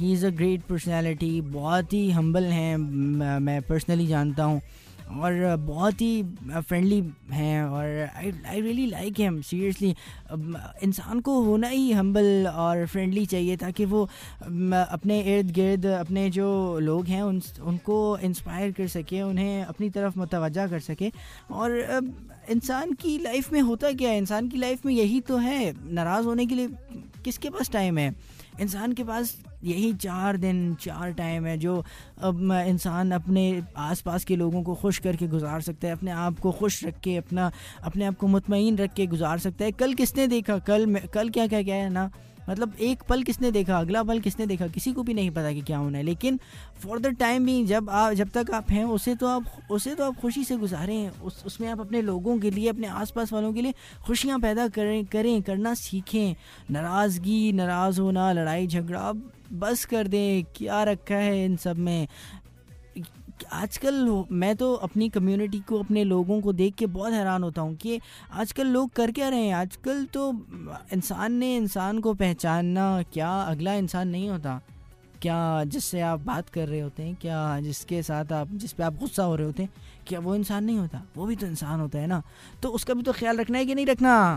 A: he is a great personality بہت ہی ہمبل ہیں میں پرسنلی جانتا ہوں اور بہت ہی فرینڈلی ہیں اور I really like him seriously انسان کو ہونا ہی ہمبل اور فرینڈلی چاہیے تاکہ وہ اپنے ارد گرد اپنے جو لوگ ہیں ان ان کو انسپائر کر سکے انہیں اپنی طرف متوجہ کر سکے اور انسان کی لائف میں ہوتا کیا ہے انسان کی لائف میں یہی تو ہے ناراض ہونے کے لیے کس کے پاس ٹائم ہے انسان کے پاس یہی چار دن چار ٹائم ہے جو انسان اپنے آس پاس کے لوگوں کو خوش کر کے گزار سکتا ہے اپنے آپ کو خوش رکھ کے اپنا اپنے آپ کو مطمئن رکھ کے گزار سکتا ہے کل کس نے دیکھا کل کل کیا کیا کیا ہے نا مطلب ایک پل کس نے دیکھا اگلا پل کس نے دیکھا کسی کو بھی نہیں پتا کہ کیا ہونا ہے لیکن فار دا ٹائم بھی جب آپ جب تک آپ ہیں اسے تو آپ اسے تو آپ خوشی سے گزاریں اس اس میں آپ اپنے لوگوں کے لیے اپنے آس پاس والوں کے لیے خوشیاں پیدا کریں کریں کرنا سیکھیں ناراضگی ناراض ہونا لڑائی جھگڑا بس کر دیں کیا رکھا ہے ان سب میں آج کل میں تو اپنی کمیونٹی کو اپنے لوگوں کو دیکھ کے بہت حیران ہوتا ہوں کہ آج کل لوگ کر کے رہے ہیں آج کل تو انسان نے انسان کو پہچاننا کیا اگلا انسان نہیں ہوتا کیا جس سے آپ بات کر رہے ہوتے ہیں کیا جس کے ساتھ آپ جس پہ آپ غصہ ہو رہے ہوتے ہیں کیا وہ انسان نہیں ہوتا وہ بھی تو انسان ہوتا ہے نا تو اس کا بھی تو خیال رکھنا ہے کہ نہیں رکھنا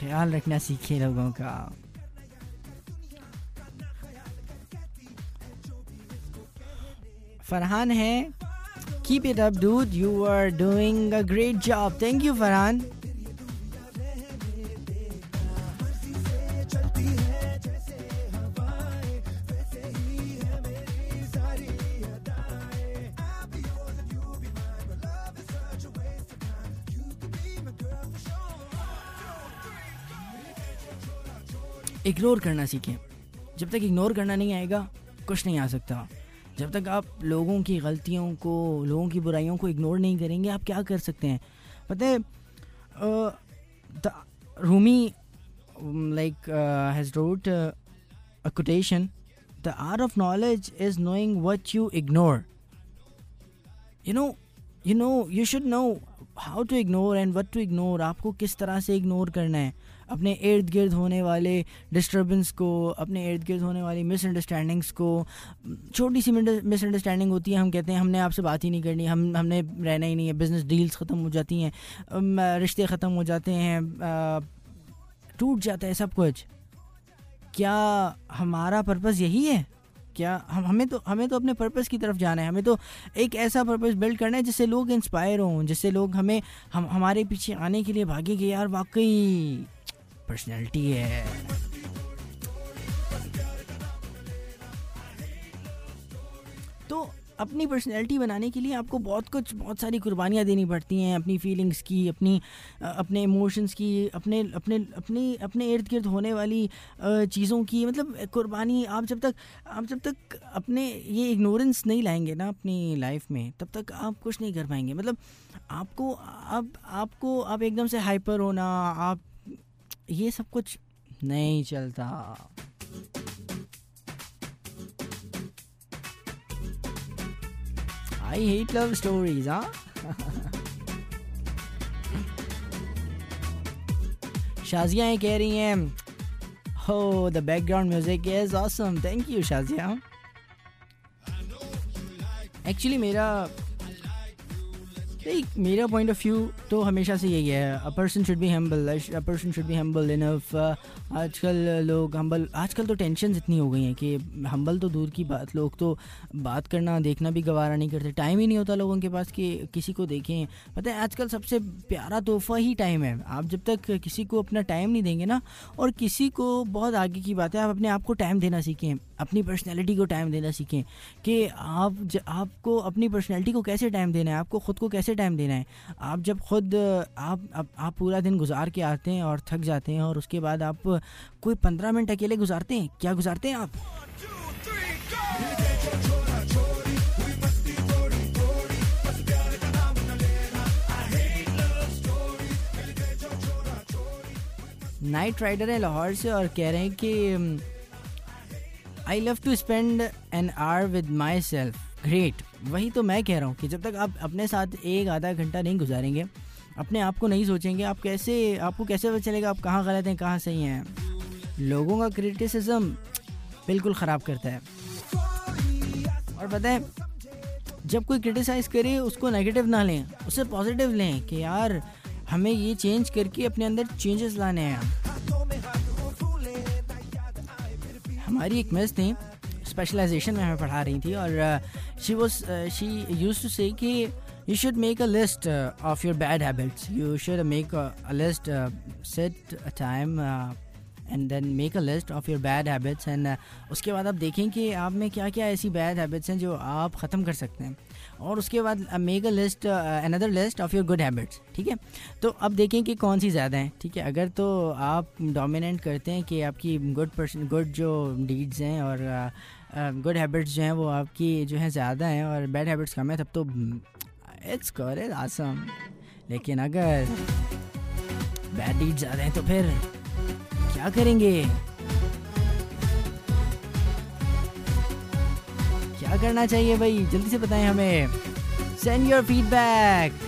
A: خیال رکھنا سیکھے لوگوں کا فرحان ہے keep it up dude you are doing a great job thank you Farhan ignore کرنا سیکھیں جب تک اگنور کرنا نہیں آئے گا کچھ نہیں آ سکتا جب تک آپ لوگوں کی غلطیوں کو لوگوں کی برائیوں کو اگنور نہیں کریں گے آپ کیا کر سکتے ہیں پتہ ہے رومی like has wrote a quotation the art of knowledge is knowing what you ignore you know you know you should know how to ignore and what to ignore آپ کو کس طرح سے اگنور کرنا ہے اپنے ارد گرد ہونے والے ڈسٹربنس کو اپنے ارد گرد ہونے والی مس انڈرسٹینڈنگس کو چھوٹی سی مس انڈرسٹینڈنگ ہوتی ہے ہم کہتے ہیں ہم نے آپ سے بات ہی نہیں کرنی ہم ہم نے رہنا ہی نہیں ہے بزنس ڈیلس ختم ہو جاتی ہیں رشتے ختم ہو جاتے ہیں ٹوٹ جاتا ہے سب کچھ کیا ہمارا پرپز یہی ہے کیا ہم ہمیں تو ہمیں تو اپنے پرپز کی طرف جانا ہے ہمیں تو ایک ایسا پرپز بلڈ کرنا ہے جس سے لوگ انسپائر ہوں جس سے لوگ ہمیں ہم ہمارے پیچھے آنے کے لیے بھاگے کہ یار واقعی پرسنالٹی ہے تو اپنی پرسنالٹی بنانے کے لیے آپ کو بہت کچھ بہت ساری قربانیاں دینی پڑتی ہیں اپنی فیلنگس کی اپنی اپنے ایموشنس کی اپنے اپنے اپنی اپنے ارد گرد ہونے والی چیزوں کی مطلب قربانی آپ جب تک آپ جب تک اپنے یہ اگنورنس نہیں لائیں گے نا اپنی لائف میں تب تک آپ کچھ نہیں کر پائیں گے مطلب آپ کو آپ آپ کو آپ ایک دم سے ہائپر ہونا آپ یہ سب کچھ نہیں چلتا I hate love stories Shazia یہ کہہ رہی ہیں ہو the background music is awesome thank you Shazia actually میرا میرا پوائنٹ آف ویو تو ہمیشہ سے یہی ہے person should be humble person should be humble enough آج کل لوگ ہمبل آج کل تو ٹینشنز اتنی ہو گئی ہیں کہ ہمبل تو دور کی بات لوگ تو بات کرنا دیکھنا بھی گوارا نہیں کرتے ٹائم ہی نہیں ہوتا لوگوں کے پاس کہ کسی کو دیکھیں پتہ ہے آج کل سب سے پیارا تحفہ ہی ٹائم ہے آپ جب تک کسی کو اپنا ٹائم نہیں دیں گے نا اور کسی کو بہت آگے کی بات ہے آپ اپنے آپ کو ٹائم دینا سیکھیں اپنی پرسنالٹی کو ٹائم دینا سیکھیں کہ آپ آپ کو اپنی پرسنالٹی کو کیسے ٹائم دینا ہے آپ کو خود کو کیسے ٹائم دینا ہے آپ جب خود خود آپ آپ پورا دن گزار کے آتے ہیں اور تھک جاتے ہیں اور اس کے بعد آپ کوئی پندرہ منٹ اکیلے گزارتے ہیں کیا گزارتے ہیں آپ نائٹ رائڈر ہیں لاہور سے اور کہہ رہے ہیں کہ I love to spend an hour with myself great وہی تو میں کہہ رہا ہوں کہ جب تک آپ اپنے ساتھ ایک آدھا گھنٹہ نہیں گزاریں گے اپنے آپ کو نہیں سوچیں گے آپ کیسے آپ کو کیسے پتہ چلے گا آپ کہاں غلط ہیں کہاں صحیح ہیں لوگوں کا کرٹیسزم بالکل خراب کرتا ہے اور بتائیں جب کوئی کرٹیسائز کرے اس کو نگیٹو نہ لیں اسے پازیٹیو لیں کہ یار ہمیں یہ چینج کر کے اپنے اندر چینجز لانے ہیں ہماری ایک مس تھیں اسپیشلائزیشن میں ہمیں پڑھا رہی تھی اور she was she use to say کہ you should make a list of your bad habits you should list set a time and then make a list of your bad habits and اس کے بعد آپ دیکھیں کہ آپ میں کیا کیا ایسی بیڈ ہیبٹس ہیں جو آپ ختم کر سکتے ہیں اور اس کے بعد make a list another list of your good habits ٹھیک ہے تو اب دیکھیں کہ کون سی زیادہ ہیں ٹھیک ہے اگر تو آپ ڈومیننٹ کرتے ہیں کہ آپ کی گڈ پرسن گڈ جو ڈیڈز ہیں اور گڈ ہیبٹس جو ہیں وہ آپ کی جو ہیں زیادہ ہیں اور بیڈ ہیبٹس کم ہیں تب تو لیکن اگر ڈیٹ جا رہے تو بتائیں ہمیں سینڈ یور فیڈ بیک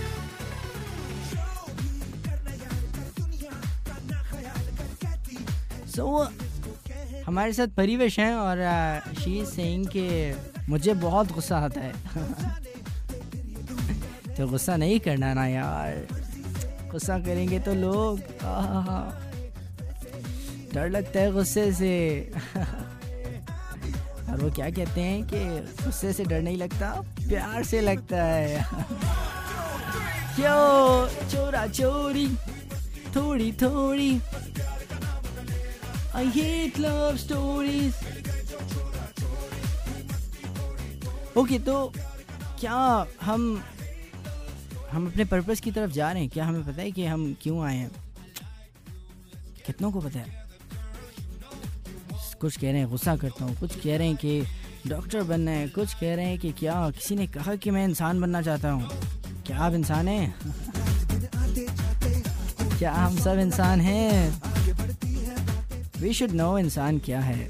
A: ہمارے ساتھ پریویش ہیں اور از سینگ کہ مجھے بہت غصہ آتا ہے تو غصہ نہیں کرنا نا یار غصہ کریں گے تو لوگ ڈر لگتا ہے غصے سے اور وہ کیا کہتے ہیں کہ غصے سے ڈر نہیں لگتا پیار سے لگتا ہے چورا چوری تھوڑی تھوڑی تو کیا ہم ہم اپنے پرپز کی طرف جا رہے ہیں کیا ہمیں پتہ ہے کہ ہم کیوں آئے ہیں کتنوں کو پتہ ہے کچھ کہہ رہے ہیں غصہ کرتا ہوں کچھ کہہ رہے ہیں کہ ڈاکٹر بننا ہے کچھ کہہ رہے ہیں کہ کیا کسی نے کہا کہ میں انسان بننا چاہتا ہوں کیا آپ انسان ہیں کیا ہم سب انسان ہیں وی شوڈ نو انسان کیا ہے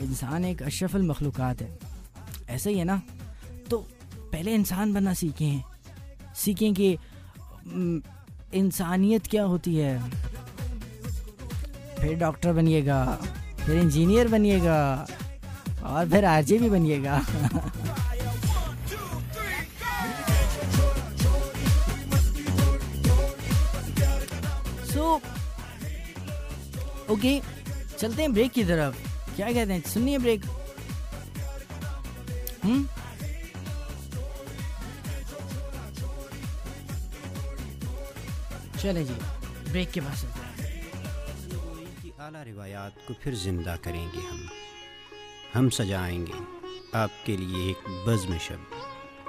A: انسان ایک اشرف المخلوقات ہے ایسے ہی ہے نا پہلے انسان بننا سیکھیں سیکھیں کہ انسانیت کیا ہوتی ہے پھر ڈاکٹر بنیے گا پھر انجینئر بنیے گا اور پھر آر جے بھی بنیے گا سو اوکے چلتے ہیں بریک کی طرف کیا کہتے ہیں سنیے بریک ہوں چلے جی بریک کے بعد سے
F: اعلیٰ روایات کو پھر زندہ کریں گے ہم ہم سجائیں گے آپ کے لیے ایک بزم شب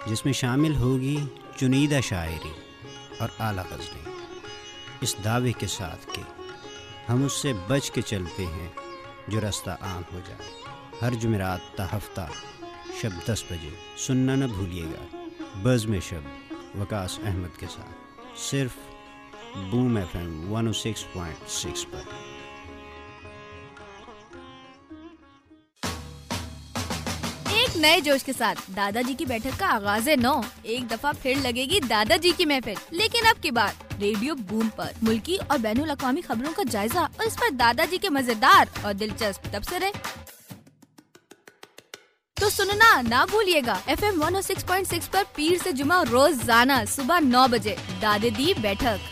F: جس میں شامل ہوگی چنیدہ شاعری اور اعلیٰ غزلیں اس دعوے کے ساتھ کہ ہم اس سے بچ کے چلتے ہیں جو رستہ عام ہو جائے ہر جمعرات تا ہفتہ شب دس بجے سننا نہ بھولیے گا بزم شب وکاس احمد کے ساتھ صرف بوم ایف ایم ون او سکس سکس پوائنٹ پر
J: ایک نئے جوش کے ساتھ دادا جی کی بیٹھک کا آغاز ہے نو ایک دفعہ پھر لگے گی دادا جی کی محفل لیکن اب کی بات ریڈیو بوم پر ملکی اور بین الاقوامی خبروں کا جائزہ اور اس پر دادا جی کے مزیدار اور دلچسپ تبصرے تو سننا نہ بھولیے گا ایف ایم ون او سکس پوائنٹ سکس پر پیر سے جمعہ روزانہ صبح نو بجے دادے دی بیٹھک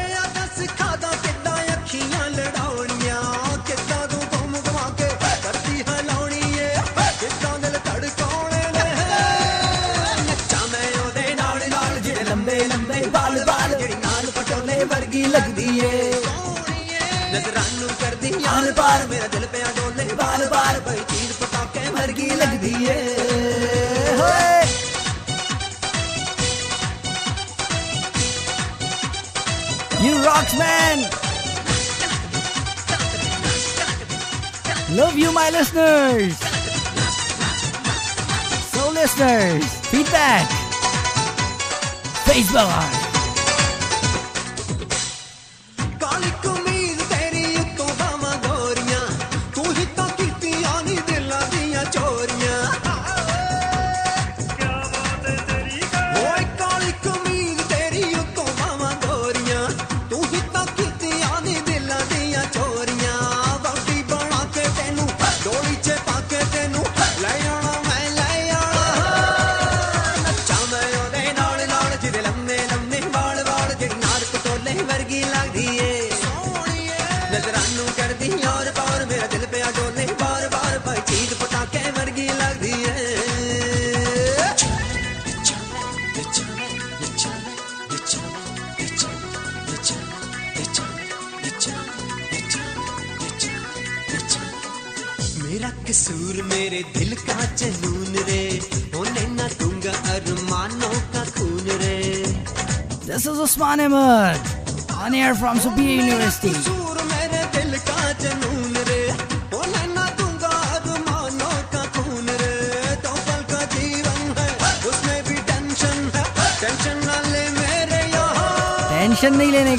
F: میرا دل پہ جو بار بار بھائی تیر پتا کیمری لگ گئی
A: you rocks man love you my listen so listener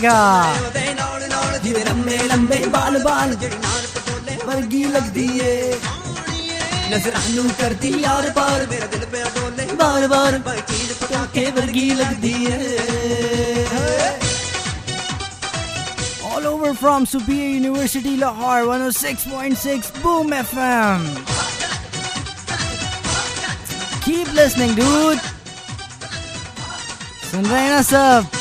A: university Lahore کی پوت سن رہے نا سب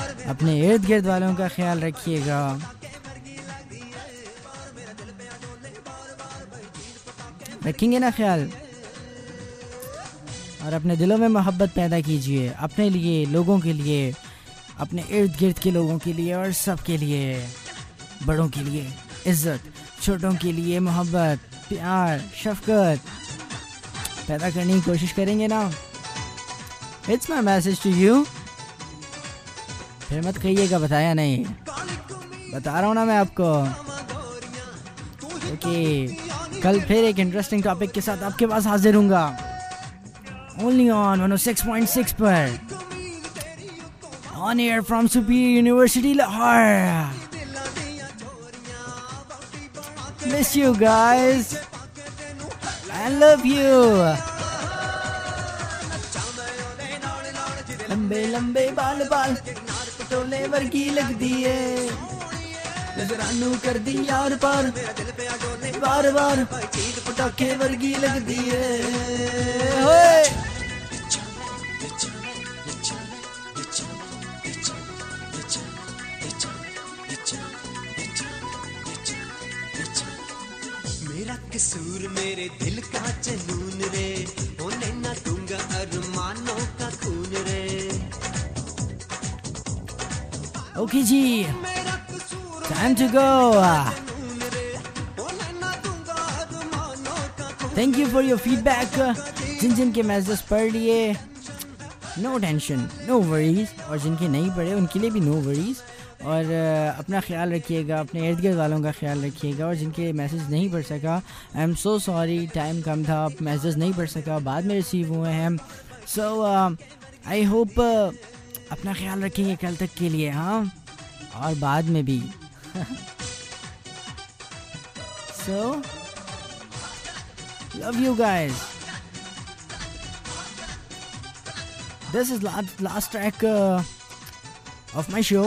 A: اپنے ارد گرد والوں کا خیال رکھیے گا رکھیں گے نا خیال اور اپنے دلوں میں محبت پیدا کیجیے اپنے لیے لوگوں کے لیے اپنے ارد گرد کے لوگوں کے لیے اور سب کے لیے بڑوں کے لیے عزت چھوٹوں کے لیے محبت پیار شفقت پیدا کرنے کی کوشش کریں گے نا it's my message to you پھر مت کہیے گا بتایا نہیں بتا رہا ہوں نا میں آپ کو کیونکہ کل پھر ایک انٹرسٹنگ ٹاپک کے ساتھ آپ کے پاس حاضر ہوں گا only on one O six point six پر on air from Superior university Lahore miss you guys I love you لمبے لمبے بال بال
F: ٹولے ورگی لگ دیئے نظرانوں کر دی یار پار بار بار چیز پٹاکے ورگی لگ دیئے ہوئے میرا قصور میرے دل کا چنور
A: okay time to go thank you for your feedback جن جن کے میسیج پڑھ لیے نو ٹینشن نو وریز اور جن کے نہیں پڑھے ان کے لیے بھی نو وریز اور اپنا خیال رکھیے گا اپنے ارد گرد والوں کا خیال رکھیے گا اور جن کے میسیج نہیں پڑھ سکا I am so sorry time کم تھا میسیج نہیں پڑھ سکا بعد میں ریسیو ہوئے ہیں سو آئی ہوپ اپنا خیال رکھیں گے کل تک کے لیے ہاں اور بعد میں بھی so love you guys this is last track of my show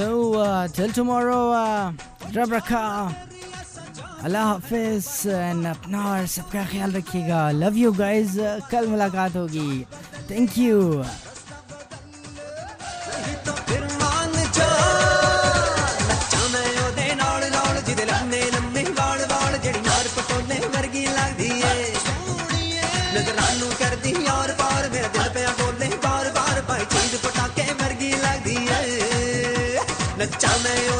A: چل uh, رب رکھا اللہ حافظ اپنا اور سب کا خیال رکھیے گا لو یو گائز کل ملاقات ہوگی تھینک یو
F: 没有。